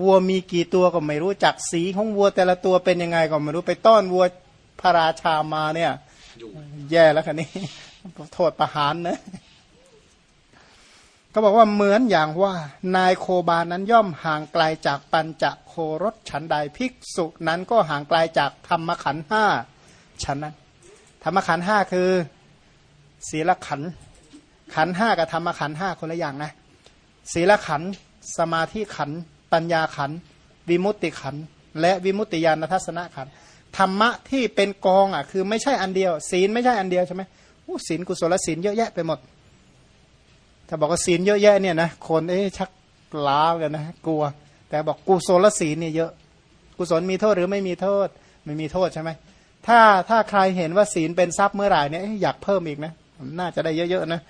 วัวมีกี่ตัวก็ไม่รู้จักสีของวัวแต่ละตัวเป็นยังไงก็ไม่รู้ไปต้อนวัวพระราชามาเนี่ยแย่แล้วคันนี้โทษประหารนะ ก็บอกว่าเหมือนอย่างว่านายโคบานั้นย่อมห่างไกลจากปัญจโครสฉันใดภิกษุนั้นก็ห่างไกลจากธรรมขันห้าฉันนั้น ธรรมขันห้าคือศีลขันขันห้ากับธรรมขันห้าคนละอย่างนะศีลขันสมาธิขันปัญญาขันวิมุตติขันและวิมุตติญาณทัศนขันธรรมะที่เป็นกองอะคือไม่ใช่อันเดียว ศีลไม่ใช่อันเดียวใช่ไหมอู้ศีลกุศลศีลเยอะแยะไปหมด ถ้าบอกว่าศีลเยอะแยะเนี่ยนะคนเอ๊ะชักล้ากันนะกลัว แต่บอกกุศลศีลเนี่ยเยอะ กุศลมีโทษหรือไม่มีโทษไม่มีโทษใช่ไหมถ้าถ้าใครเห็นว่าศีลเป็นทรัพย์เมื่อไหร่เนี่ยอยากเพิ่มอีกนะน่าจะได้เยอะๆนะ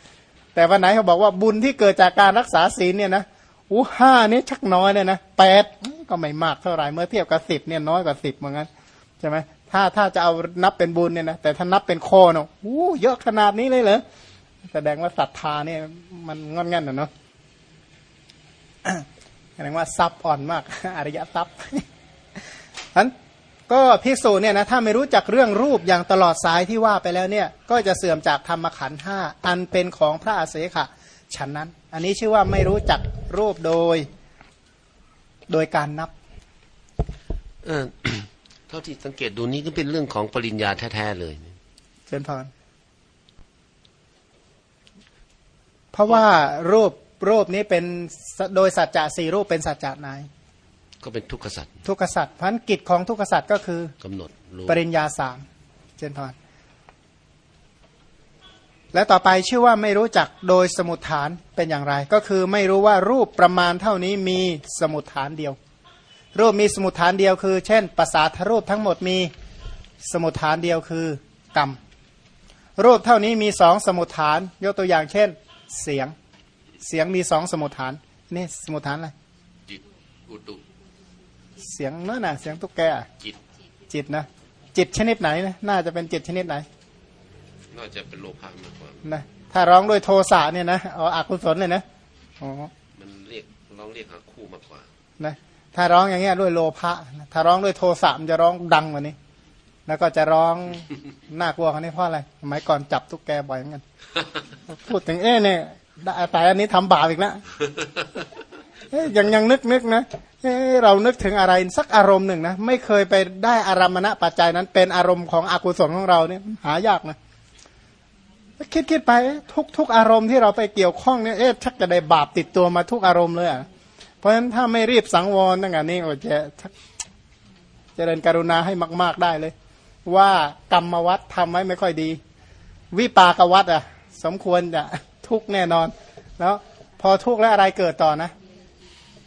แต่วันไหนเขาบอกว่าบุญที่เกิดจากการรักษาศีลเนี่ยนะอู้ห้านี่ชักน้อยเนี่ยนะแปดก็ไม่มากเท่าไหร่เมื่อเทียบกับสิบเนี่ยน้อยกว่าสิบเหมือนกันใช่ไหมถ้าถ้าจะเอานับเป็นบุญเนี่ยนะแต่ถ้านับเป็นโคเนาะอู้เยอะขนาดนี้เลยเหรอ แสดงว่าศรัทธาเนี่ยมันงอนงันนะเนาะแสดงว่าทรัพย์อ่อนมากอริยทรัพย์นั้นก็ภิกษุเนี่ยนะถ้าไม่รู้จักเรื่องรูปอย่างตลอดสายที่ว่าไปแล้วเนี่ย ก็จะเสื่อมจากธรรมขันธ์ห้าอันเป็นของพระอาเสขะฉันนั้น อันนี้ชื่อว่าไม่รู้จักรูปโดยโดยการนับเออเท่าที่สังเกตดูนี้ก็เป็นเรื่องของปริญญาแท้ๆเลยเชิญพร เพราะว่ารูปรูปนี้เป็นโดยสัจจะสี่รูปเป็นสัจจะไหนก็เป็นทุกขสัตว์ทุกขสัตว์พันกิจของทุกขสัตว์ก็คือกำหนดรู้ปริญญาสามเจนพรและต่อไปชื่อว่าไม่รู้จักโดยสมุดฐานเป็นอย่างไร ก็คือไม่รู้ว่ารูปประมาณเท่านี้มีสมุดฐานเดียว รูปมีสมุดฐานเดียวคือ เช่นภาษาทรูปทั้งหมดมีสมุดฐานเดียวคือกรรมรูปเท่านี้มีสองสมุดฐาน ยกตัวอย่างเช่น เสียง เสียงมีสองสมุดฐานนี่สมุดฐานอะไรจิตอุตุเสียงนั่นน่ะเสียงตุ๊กแกอะจิตจิตนะจิตชนิดไหนนะน่าจะเป็นจิตชนิดไหน น่าจะเป็นโลภะมากกว่านะถ้าร้องด้วยโทสะเนี่ยนะอ๋ออกุศลเลยนะอ๋อมันเรียกร้องเรียกหาคู่มากกว่านะถ้าร้องอย่างเงี้ยด้วยโลภะนะถ้าร้องด้วยโทสะมันจะร้องดังกว่านี้ แล้วก็จะร้องน่ากลัวคนนี้เพราะอะไรสมัยก่อนจับตุ๊กแกบ่อยเหมือนกัน พูดถึงเอ๊ะเนี่ยแต่อันนี้ทำบาปอีกแล้วเอ๊ะยังยังนึกนึกนะเอ๊ะเรานึกถึงอะไรสักอารมณ์หนึ่งนะไม่เคยไปได้อารมณะปัจจัยนั้น เป็นอารมณ์ของอกุศลของเราเนี่ยหายากนะคิดคิดไปทุกทุกอารมณ์ที่เราไปเกี่ยวข้องเนี่ยเอ๊ะชักจะได้บาปติดตัวมาทุกอารมณ์เลยอะเพราะฉะนั้นถ้าไม่รีบสังวรตั้งแต่นี้โอ้จะชักเจริญกรุณาให้มาก ๆได้เลย ว่ากรรมวัดทำไว้ไม่ค่อยดี วิปากวัดอะ สมควรจะทุกแน่นอน แล้วพอทุกแล้วอะไรเกิดต่อนะ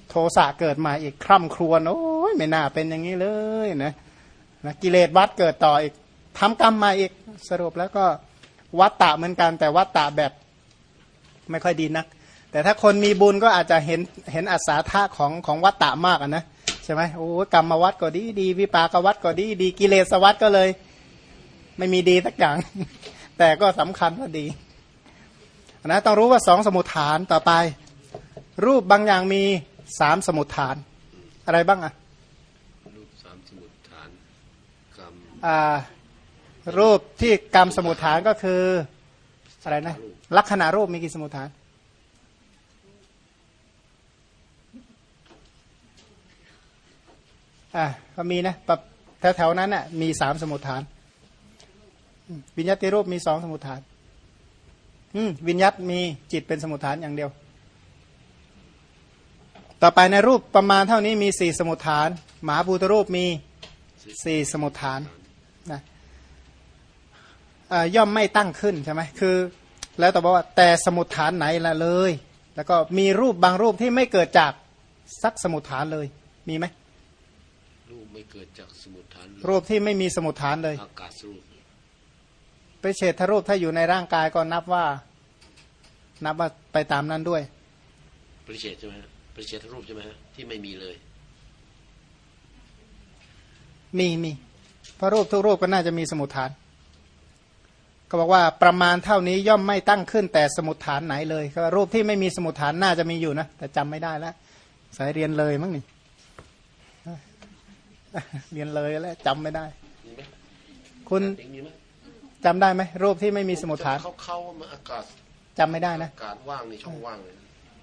โทสะเกิดมาอีกคร่ำครวญโอ้ยไม่น่าเป็นอย่างนี้เลยนะนะกิเลสวัดเกิดต่ออีกทำกรรมมาอีกสรุปแล้วก็วัตตะเหมือนกัน แต่วัตตะแบบไม่ค่อยดีนัก แต่ถ้าคนมีบุญก็อาจจะเห็นเห็นอัศาธาของของวัตตะมากนะใช่ไหมโอ้กรรมวัดก็ดีดีวิปากวัดก็ดีดีกิเลสวัดก็เลย ไม่มีดีสักอย่าง แต่ก็สำคัญว่าดี นะต้องรู้ว่าสองสมุทฐานต่อไป รูปบางอย่างมีสามสมุทฐาน อะไรบ้างอะรูปสามสมุดฐานกรรมอ่ารูปที่กรรมสมุทฐานก็คืออะไรนะลักษณะรูปมีกี่สมุทฐานอ่าก็มีนะแบบแถวๆนั้นน่ะมีสามสมุทฐานอืมวิญญาติรูปมีสองสมุทฐานอืม วิญญาตมีจิตเป็นสมุทฐานอย่างเดียว ต่อไปในรูปประมาณเท่านี้มีสี่สมุทฐานหมาภูตรูปมีสี่สมุทฐานนะเอ่อย่อมไม่ตั้งขึ้นใช่ไหมคือ แล้วแต่บอกว่าแต่สมุทฐานไหนละเลย แล้วก็มีรูปบางรูปที่ไม่เกิดจากสักสมุทฐานเลย มีไหมรูปไม่เกิดจากสมุดฐานรูปที่ไม่มีสมุทฐานเลยอากาศรูป ไปเฉทรูปถ้าอยู่ในร่างกายก็นับว่า นับว่าไปตามนั้นด้วยปริเฉดใช่ไหมฮะปริเฉทรูปใช่ไหมฮะที่ไม่มีเลย มีมีเพราะรูปทุกรูปก็น่าจะมีสมุทฐาน ก็บอกว่าประมาณเท่านี้ย่อมไม่ตั้งขึ้นแต่สมุทฐานไหนเลยก็รูปที่ไม่มีสมุทฐานน่าจะมีอยู่นะแต่จำไม่ได้แล้วสายเรียนเลยมั้งนี่เรียนเลยแล้วจำไม่ได้มีไหมคุณเด็กมีไหม จำได้ไหมรูปที่ไม่มีสมุทฐานเข้าเข้าๆมาอากาศจำไม่ได้นะอากาศว่างนี่ช่องว่างเลย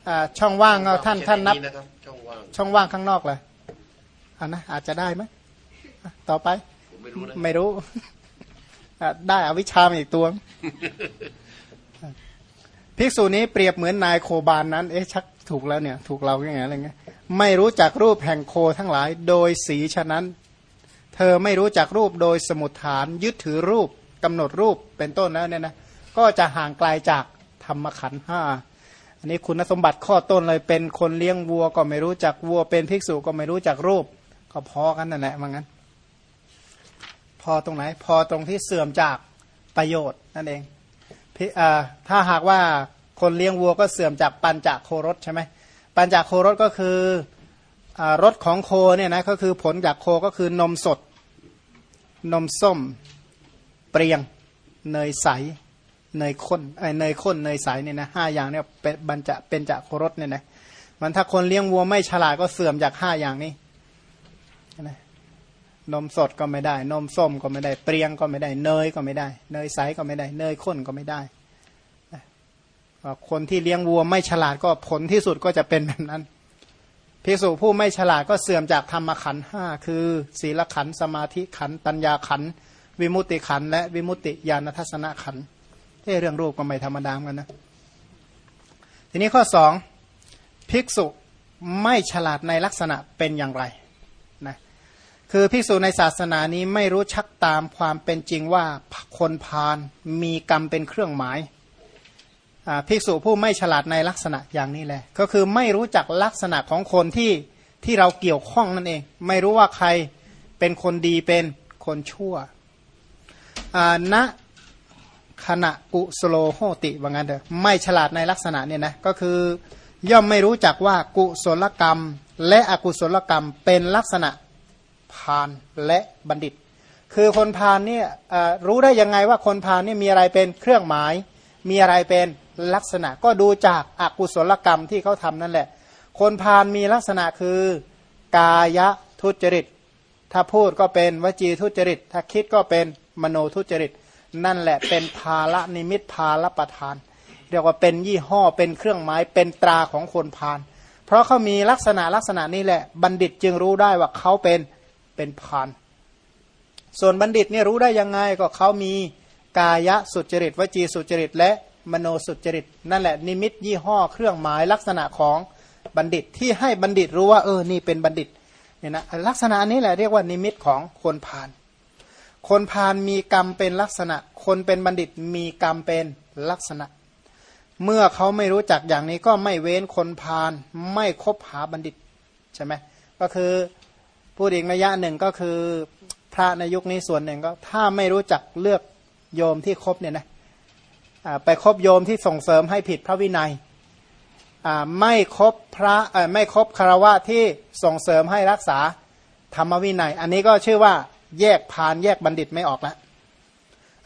อ่าช่องว่างเอาท่านท่านนับแค่นะครับช่องว่างช่องว่างข้างนอกเลยอ่านะอาจจะได้ไหมอะต่อไปผมไม่รู้นะไม่รู้อะได้อวิชชามาอีกตัวภิกษุนี้เปรียบเหมือนนายโคบานนั้น เอ๊ะชักถูกแล้วเนี่ย ถูกเราอย่างไงอะไรเงี้ยไม่รู้จักรูปแห่งโคทั้งหลาย โดยสีฉะนั้น เธอไม่รู้จักรูปโดยสมุดฐาน ยึดถือรูป กำหนดรูปเป็นต้นแล้วเนี่ยนะก็จะห่างไกลจากธรรมขันห้าอันนี้คุณสมบัติข้อต้นเลยเป็นคนเลี้ยงวัวก็ไม่รู้จักวัว เป็นภิกษุก็ไม่รู้จักรูป ก็พอกันนั่นแหละว่างั้น พอตรงไหน พอตรงที่เสื่อมจากประโยชน์นั่นเองอถ้าหากว่าคนเลี้ยงวัวก็เสื่อมจากปัญจโครสใช่ไหมปัญจโครสก็คืออรสของโคเนี่ยนะก็คือผลจากโคก็คือนมสด นมส้ม เปรียงเนยใสเนยข้นไอเนยข้นเนยใสเนี่ยนะห้าอย่างเนี่ยเป็นบรรจะเป็นจะโครสเนี่ยนะมันถ้าคนเลี้ยงวัวไม่ฉลาดก็เสื่อมจากห้าอย่างนี้นะนมสดก็ไม่ได้ นมส้มก็ไม่ได้ เปรียงก็ไม่ได้ เนยก็ไม่ได้ เนยใสก็ไม่ได้ เนยข้นก็ไม่ได้คนที่เลี้ยงวัวไม่ฉลาดก็ผลที่สุดก็จะเป็นแบบนั้นพิสุผู้ไม่ฉลาดก็เสื่อมจากธรรมขันห้าคือ ศีลขันสมาธิขัน ปัญญาขันธ วิมุติขันและวิมุติญาณทัศนขันธ์เอ้เรื่องรูปก็ไม่ธรรมดามกันนะ ทีนี้ข้อสองภิกษุไม่ฉลาดในลักษณะเป็นอย่างไรนะคือภิกษุในศาสนานี้ไม่รู้ชักตามความเป็นจริงว่าคนพาลมีกรรมเป็นเครื่องหมายภิกษุผู้ไม่ฉลาดในลักษณะอย่างนี้แหละ ก็คือไม่รู้จักลักษณะของคนที่ที่เราเกี่ยวข้องนั่นเอง ไม่รู้ว่าใครเป็นคนดีเป็นคนชั่ว ณขณะกุสโลโหติว่างั้นเถอะไม่ฉลาดในลักษณะเนี่ยนะก็คือย่อมไม่รู้จักว่ากุศลกรรม และอกุศลกรรมเป็นลักษณะพาลและบัณฑิต คือคนพาลเนี่ยรู้ได้ยังไงว่าคนพาลเนี่ยมีอะไรเป็นเครื่องหมาย มีอะไรเป็นลักษณะ ก็ดูจากอากุศลกรรมที่เขาทำนั่นแหละ คนพาลมีลักษณะคือกายทุจริต ถ้าพูดก็เป็นวจีทุจริต ถ้าคิดก็เป็น มโนทุจริต นั่นแหละเป็นภาละนิมิตภาละประทาน เรียกว่าเป็นยี่ห้อเป็นเครื่องหมายเป็นตราของคนพาลเพราะเขามีลักษณะลักษณะนี้แหละบัณฑิตจึงรู้ได้ว่าเขาเป็นเป็นพานส่วนบัณฑิตเนี่ยรู้ได้ยังไงก็เขามีกายสุจริตวจีสุจริต และมโนสุจริต นั่นแหละนิมิตยี่ห้อเครื่องหมายลักษณะของบัณฑิตที่ให้บัณฑิตรู้ว่าเออนี่เป็นบัณฑิตเนี่ยนะลักษณะนี้แหละเรียกว่านิมิตของคนพาล คนพาลมีกรรมเป็นลักษณะ คนเป็นบัณฑิตมีกรรมเป็นลักษณะ เมื่อเขาไม่รู้จักอย่างนี้ก็ไม่เว้นคนพาลไม่คบหาบัณฑิตใช่ไหมก็คือพูดอีกนัยยะหนึ่งก็คือพระในยุคนี้ส่วนหนึ่งก็ ถ้าไม่รู้จักเลือกโยมที่คบเนี่ยนะไปคบโยมที่ส่งเสริมให้ผิดพระวินัยไม่คบพระไม่คบคารวะที่ส่งเสริมให้รักษาธรรมวินัย อันนี้ก็ชื่อว่า แยกพานแยกบัณฑิตไม่ออกล้ว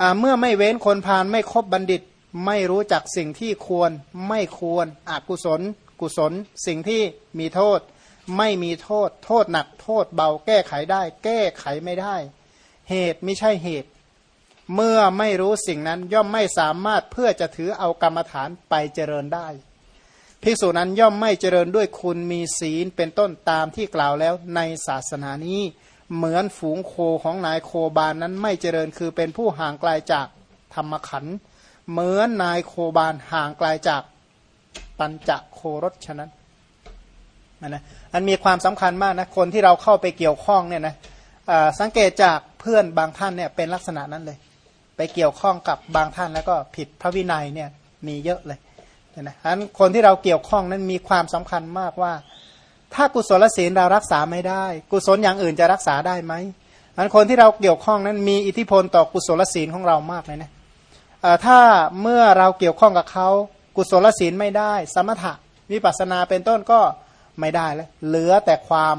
อ่าเมื่อไม่เว้นคนพาลไม่คบบัณฑิต ไม่รู้จักสิ่งที่ควรไม่ควรอกุศล กุศล สิ่งที่มีโทษ ไม่มีโทษ โทษหนักโทษเบาแก้ไขได้ แก้ไขไม่ได้ เหตุไม่ใช่เหตุ เมื่อไม่รู้สิ่งนั้นย่อมไม่สามารถเพื่อจะถือเอากรรมฐานไปเจริญได้ภิกษุนั้นย่อมไม่เจริญด้วยคุณมีศีลเป็นต้นตามที่กล่าวแล้วในศาสนานี้ เหมือนฝูงโคของนายโคบานนั้นไม่เจริญคือเป็นผู้ห่างไกลาจากธรรมขัน เหมือนนายโคบานห่างไกลาจากปัญจโครสฉะนั้นนะนะอันมีความสำคัญมากนะคนที่เราเข้าไปเกี่ยวข้องเนี่ยนะสังเกตจากเพื่อนบางท่านเนี่ยเป็นลักษณะนั้นเลย ไปเกี่ยวข้องกับบางท่านแล้วก็ผิดพระวินัยเนี่ยมีเยอะเลยเนี่ยนะฉะนั้นคนที่เราเกี่ยวข้องนั้นมีความสำคัญมากว่า ถ้ากุศลศีลเรารักษาไม่ได้ กุศลอย่างอื่นจะรักษาได้ไหมฉะนั้นคนที่เราเกี่ยวข้องนั้นมีอิทธิพลต่อกุศลศีลของเรามากเลยนะถ้าเมื่อเราเกี่ยวข้องกับเขากุศลศีลไม่ได้ สมถะวิปัสนาเป็นต้นก็ไม่ได้แล้วเหลือแต่ความ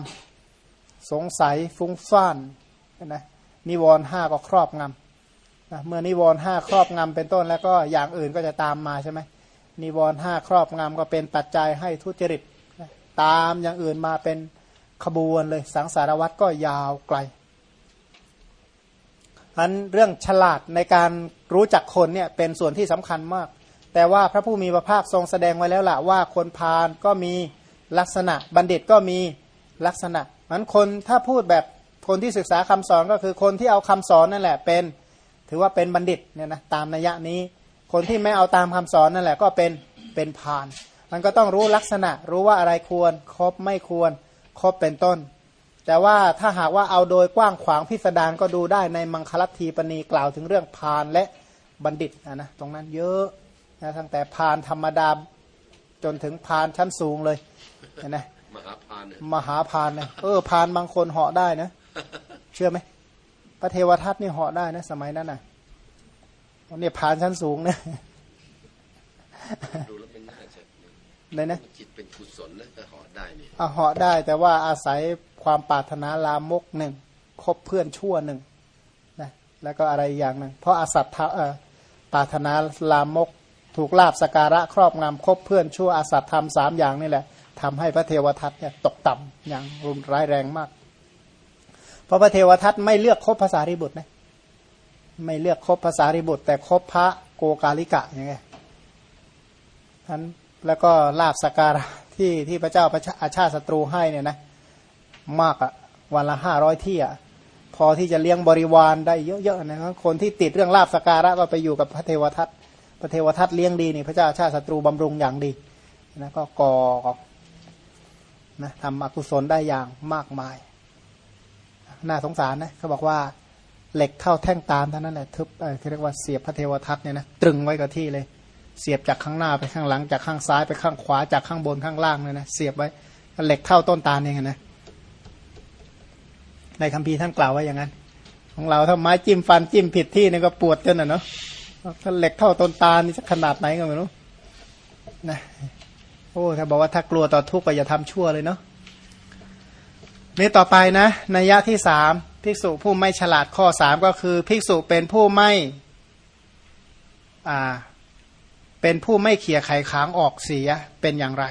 สงสัยฟุ้งซ่านนะนิวรณ์ห้าก็ครอบงำนะเมื่อนิวรณ์ห้าครอบงำเป็นต้นแล้วก็อย่างอื่นก็จะตามมาใช่ไหมนิวรณ์ห้าครอบงำก็เป็นปัจจัยให้ทุจริต ตามอย่างอื่นมาเป็นขบวนเลยสังสารวัตรก็ยาวไกลอันเรื่องฉลาดในการรู้จักคนเนี่ยเป็นส่วนที่สำคัญมาก แต่ว่าพระผู้มีพระภาคทรงแสดงไว้แล้วล่ะว่าคนพาลก็มีลักษณะ บัณฑิตก็มีลักษณะมันคนถ้าพูดแบบคนที่ศึกษาคำสอนก็คือคนที่เอาคำสอนนั่นแหละเป็น ถือว่าเป็นบัณฑิตเนี่ยนะตามนัยยะนี้ คนที่ไม่เอาตามคำสอนนั่นแหละก็เป็นเป็นพาล มันก็ต้องรู้ลักษณะ รู้ว่าอะไรควรครบไม่ควรครบเป็นต้น แต่ว่าถ้าหากว่าเอาโดยกว้างขวางพิสดารก็ดูได้ในมังคลัตทีปณีกล่าวถึงเรื่องพาลและบัณฑิตนะนะตรงนั้นเยอะนะตั้งแต่พาลธรรมดาจนถึงพาลชั้นสูงเลยนะมหาพานเนี่ยมหาพานเนี่ยเออพานบางคนเหาะได้นะเชื่อไหมพระเทวทัตนี่เหาะได้นะ สมัยนั้นน่ะเนี่ยพานชั้นสูงนะดูแล้วเป็นน่าจะ เลยนะจิตเป็นกุศลนะถ้าหอได้เนี่ยอะเหาะได้ แต่ว่าอาศัยความปรารถนาลามกหนึ่งคบเพื่อนชั่วหนึ่งนะแล้วก็อะไรอย่างหนึ่งเพราะอาสัตถะเอ่อปรารถนาลามก ถูกลาบสการะครอบงำคบเพื่อนชั่วอาสัตธรรมสามอย่างนี่แหละทำให้พระเทวทัตเนี่ยตกต่ำอย่างรุนร้ายแรงมาก เพราะพระเทวทัตไม่เลือกคบภาษาริบุตรนะไม่เลือกคบภาษาริบุตร แต่คบพระโกกาลิกะอย่างไงนั้น แล้วก็ลาบสการะที่ที่พระเจ้าพระอาชาติศัตรูให้เนี่ยนะมากอะวันละห้าร้อยที่อะพอที่จะเลี้ยงบริวารได้เยอะๆนะครับคนที่ติดเรื่องลาบสการะก็ไปอยู่กับพระเทวทัตพระเทวทัตเลี้ยงดีนี่พระเจ้าอาชาติศัตรูบำรุงอย่างดีนะก็ก่อนะทำอกุศลได้อย่างมากมาย น่าสงสารนะเขาบอกว่าเหล็กเท่าแท่งตาลเท่านั้นแหละทึบเออเขาเรียกว่าเสียบพระเทวทัตเนี่ยนะตรึงไว้กับที่เลย เสียบจากข้างหน้าไปข้างหลังจากข้างซ้ายไปข้างขวาจากข้างบนข้างล่างเลยนะเสียบไว้เหล็กเท่าต้นตาลเองนะในคัมภีร์ท่านกล่าวไว้อย่างนั้น ของเราถ้าไม้จิ้มฟันจิ้มผิดที่นี่ก็ปวดกันนะเนาะถ้าเหล็กเท่าต้นตาลนี่จะขนาดไหนก็ไม่รู้นะโอ้ถ้าบอกว่าถ้ากลัวต่อทุกข์ก็อย่าทำชั่วเลยเนาะนี่ต่อไปนะนัยยะที่สามภิกษุผู้ไม่ฉลาดข้อสามก็คือ ภิกษุเป็นผู้ไม่อ่า เป็นผู้ไม่เขี่ยไขค้างออกเสียเป็นอย่างไร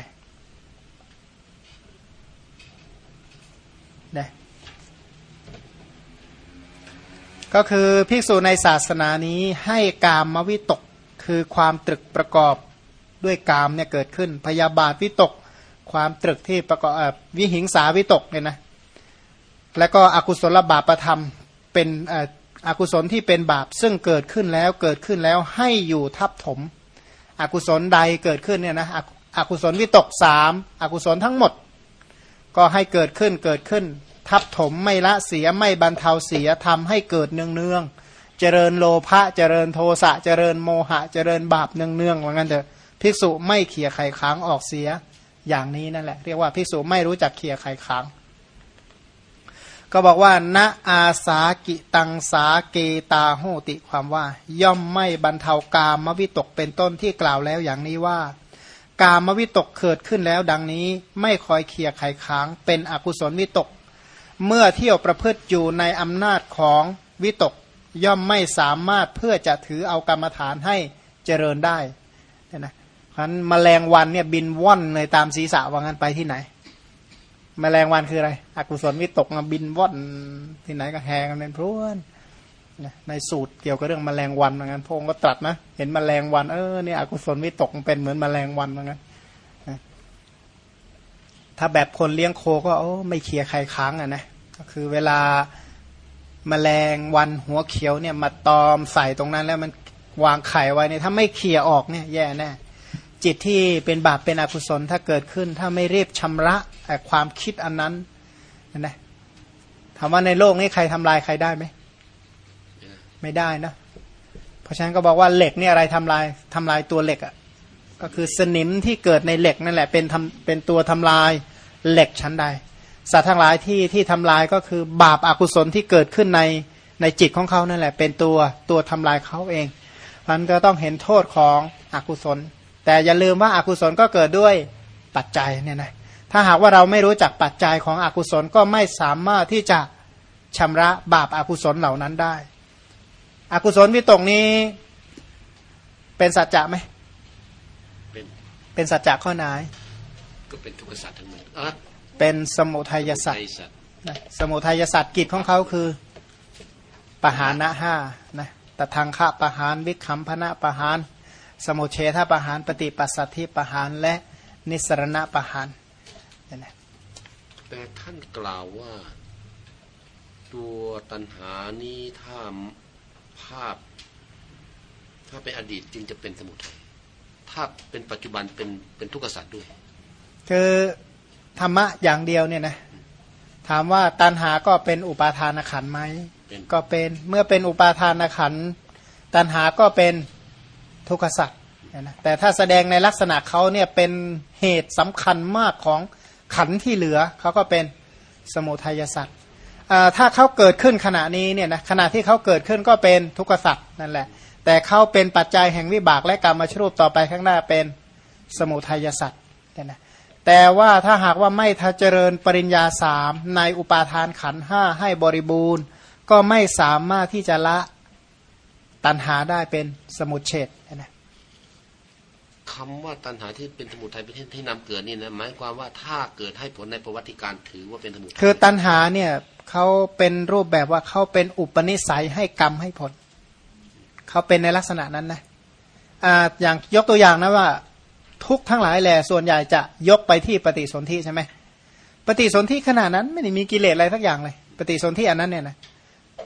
ก็คือภิกษุในศาสนานี้ให้กามมวิตกคือความตรึกประกอบด้วยกามเนี่ยเกิดขึ้น พยาบาทวิตก ความตรึกที่ประกอบวิหิงสาวิตกเนี่ยนะแล้วก็อกุศลบาปประธรรมเป็นอกุศลที่เป็นบาปซึ่งเกิดขึ้นแล้วเกิดขึ้นแล้วให้อยู่ทับถม อกุศลใดเกิดขึ้นเนี่ยนะอกุศลวิตกสามอกุศลทั้งหมด ก็ให้เกิดขึ้นเกิดขึ้น ทับถมไม่ละเสียไม่บรรเทาเสียทำให้เกิดเนืองเนืองเจริญโลภะเจริญโทสะเจริญโมหะ เจริญบาปเนืองเนืองว่างั้นเถอะภิกษุไม่เขี่ยไข่ค้างออกเสียอย่างนี้นั่นแหละ เรียกว่าภิกษุไม่รู้จักเขี่ยไข่ค้าง ก็บอกว่าณอาสากิตังสาเกตาโหติความว่า ย่อมไม่บรรเทากามวิตกเป็นต้นที่กล่าวแล้วอย่างนี้ว่า กามวิตกเกิดขึ้นแล้วดังนี้ไม่คอยเคลียร์ไขค้าง เป็นอกุศลวิตก เมื่อเที่ยวประพฤติอยู่ในอำนาจของวิตก ย่อมไม่สามารถเพื่อจะถือเอากรรมฐานให้เจริญได้เนี่ยนะเพราะฉะนั้นแมลงวันเนี่ยบินว่อนเลยตามศีรษะว่างั้นไปที่ไหน แมลงวันคืออะไร อกุศลวิตกมาบินว่อนที่ไหนก็แหงกันเป็นพรวนในสูตรเกี่ยวกับเรื่องแมลงวันเหมือนกันพงก็ตรัสนะ เห็นแมลงวันเออเนี่ยอกุศลวิตกเป็นเหมือนแมลงวันเหมือนกันถ้าแบบคนเลี้ยงโคก็โอ้ไม่เคลียร์ใครค้างอะนะก็คือเวลาแมลงวันหัวเขียวเนี่ยมาตอมใส่ตรงนั้นแล้วมันวางไข่ไว้เนี่ยถ้าไม่เคลียร์ออกเนี่ยแย่แน่ จิตที่เป็นบาปเป็นอกุศลถ้าเกิดขึ้น ถ้าไม่รีบชำระความคิดอันนั้นนะถามว่าในโลกนี้ใครทำลายใครได้ไหมไม่ได้นะเพราะฉะนั้นก็บอกว่าเหล็กนี่อะไรทำลายทำลายตัวเหล็กอะ่ะก็คือสนิมที่เกิดในเหล็กนั่นแหละเป็นทำเป็นตัวทำลายเหล็กชั้นใดสัตว์ทั้งหลายที่ที่ทำลายก็คือบาปอากุศลที่เกิดขึ้นในในจิตของเขานั่นแหละ เป็นตัวตัวทำลายเขาเองมันก็ต้องเห็นโทษของอกุศล แต่อย่าลืมว่าอากุศลก็เกิดด้วยปัจจัยเนี่ยนะถ้าหากว่าเราไม่รู้จักปัจจัยของอกุศลก็ไม่สามารถที่จะชำระบาปอากุศลเหล่านั้นได้ อกุศลวิตกนี้เป็นสัจจะไหมเป็นเป็นสัจจะข้อไหนก็เป็นทุกขสัตว์ทั้งหมดอะเป็นสมุทัยสัตว์ในสัตว์นะสมุทัยสัตว์กิจของเขาคือปหานะห้านะตะทางคะปหานวิคัมพนะปหาน สมุเฉทปหานปฏิปัสสัทธิปหานและนิสรณะปหานเนี่ยนะแต่ท่านกล่าวว่า ตัวตัณหานี้ถ้าภาพ ถ้าเป็นอดีตจึงจะเป็นสมุทัยถ้าเป็นปัจจุบันเป็นเป็นทุกขสัตว์ด้วย คือธรรมะอย่างเดียวเนี่ยนะถามว่าตัณหาก็เป็นอุปาทานขันธ์ไหมเป็นก็เป็นเมื่อเป็นอุปาทานขันธ์ตัณหาก็เป็น ทุกขสัตว์นะแต่ถ้าแสดงในลักษณะเขาเนี่ยเป็นเหตุสำคัญมากของขันที่เหลือเขาก็เป็นสมุทัยสัตว์ถ้าเขาเกิดขึ้นขณะนี้เนี่ยนะขณะที่เขาเกิดขึ้นก็เป็นทุกขสัตว์นั่นแหละ แต่เขาเป็นปัจจัยแห่งวิบากและกรรมาชรูปต่อไปข้างหน้าเป็นสมุทัยสัตว์เนี่ยนะแต่ว่าถ้าหากว่าไม่ทะเจริญปริญญาสามในอุปาทานขันห้าให้บริบูรณ์ ก็ไม่สามารถที่จะละตัณหาได้เป็นสมุทเฉดเคำว่าตัณหาที่เป็นสมุทัยเป็นที่ที่นำเกิดนี่นะหมายความว่าถ้าเกิดให้ผลในประวัติการถือว่าเป็นสมุทัยคือตัณหาเนี่ยเขาเป็นรูปแบบว่าเขาเป็นอุปนิสัยให้กรรมให้ผลเขาเป็นในลักษณะนั้นนะอ่าอย่างยกตัวอย่างนะว่า ทุกทั้งหลายแหล่ส่วนใหญ่จะยกไปที่ปฏิสนธิใช่ไหมปฏิสนธิขนาดนั้นไม่ได้มีกิเลสอะไรสักอย่างเลย ปฏิสนธิอันนั้นเนี่ยนะ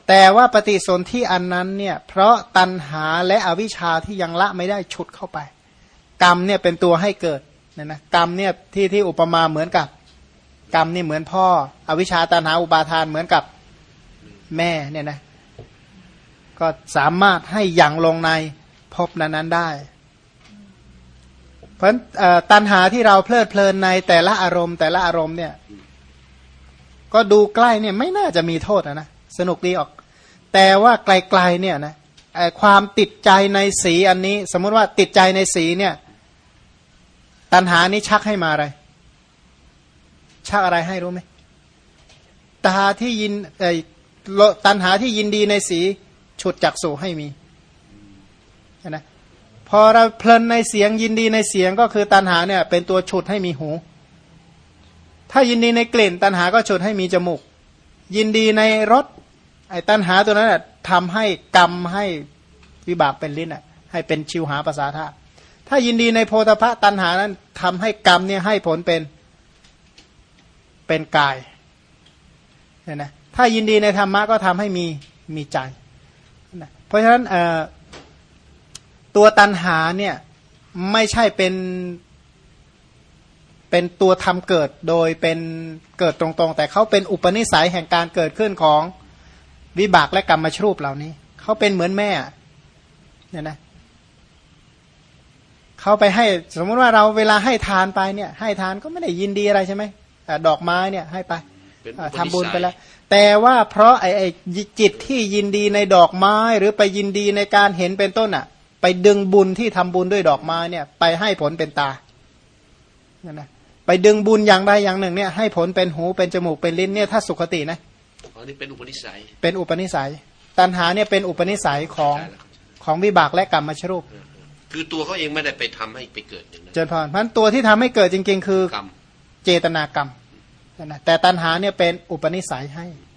แต่ว่าปฏิสนธิอันนั้นเนี่ยเพราะตัณหาและอวิชชาที่ยังละไม่ได้ฉุดเข้าไป กรรมเนี่ยเป็นตัวให้เกิดเนี่ยนะกรรมเนี่ยที่ที่อุปมาเหมือนกับ กรรมนี่เหมือนพ่อ อวิชชาตันหาอุปาทานเหมือนกับแม่เนี่ยนะก็สามารถให้ยังลงในภพนั้นๆได้ เพราะนั้นตันหาที่เราเพลิดเพลินในแต่ละอารมณ์ แต่ละอารมณ์เนี่ย ก็ดูใกล้เนี่ยไม่น่าจะมีโทษนะนะสนุกดีออก แต่ว่าไกลๆเนี่ยนะความติดใจในสีอันนี้ สมมติว่าติดใจในสีเนี่ย ตันหานี้ชักให้มาอะไร ชักอะไรให้รู้ไหมตาที่ยินเอตันหาที่ยินดีในสีฉุดจักสู่ให้มีนะพอเราเพลินในเสียงยินดีในเสียงก็คือตันหาเนี่ยเป็นตัวฉุดให้มีหู ถ้ายินดีในกลิ่น ตันหาก็ฉุดให้มีจมูก ยินดีในรสไอ้ตันหาตัวนั้นทำให้กรรมให้วิบากเป็นลิ้นอะให้เป็นชิวหาภาษาธาตุ ถ้ายินดีในโพธพะตันหานั้นทำให้กรรมเนี่ยให้ผลเป็นเป็นกายเนี่ยนะถ้ายินดีในธรรมะก็ทำให้มีมีใจนะเพราะฉะนั้นเอ่อตัวตันหาเนี่ยไม่ใช่เป็นเป็นตัวทำเกิดโดยเป็นเกิดตรงๆ แต่เขาเป็นอุปนิสัยแห่งการเกิดขึ้นของวิบากและกรรมชรูปเหล่านี้ เขาเป็นเหมือนแม่เนี่ยนะ เขาไปให้สมมติว่าเราเวลาให้ทานไปเนี่ยให้ทานก็ไม่ได้ยินดีอะไรใช่ไหมอ่าดอกไม้เนี่ยให้ไปเป็นอ่าอุปนิสัยทำบุญไปแล้ว แต่ว่าเพราะไอ้ไอ้จิตที่ยินดีในดอกไม้ หรือไปยินดีในการเห็นเป็นต้นอะ ไปดึงบุญที่ทำบุญด้วยดอกไม้เนี่ย ไปให้ผลเป็นตาเนี่ยนะไปดึงบุญอย่างใดอย่างหนึ่งเนี่ยให้ผลเป็นหูเป็นจมูกเป็นลิ้นเนี่ยถ้าสุขตินะอ๋อนี่เป็นอุปนิสัยเป็นอุปนิสัย ตัณหาเนี่ยเป็นอุปนิสัยของเข้าใจแล้วของวิบากและกรรมมชรูป คือตัวเขาเองไม่ได้ไปทำให้ไปเกิดอย่างนั้นเจริญพรเพราะฉะนั้นตัวที่ทำให้เกิดจริง ๆ คือกรรมเจตนากรรมนะแต่ตัณหาเนี่ยเป็นอุปนิสัยให้ใช่ไหม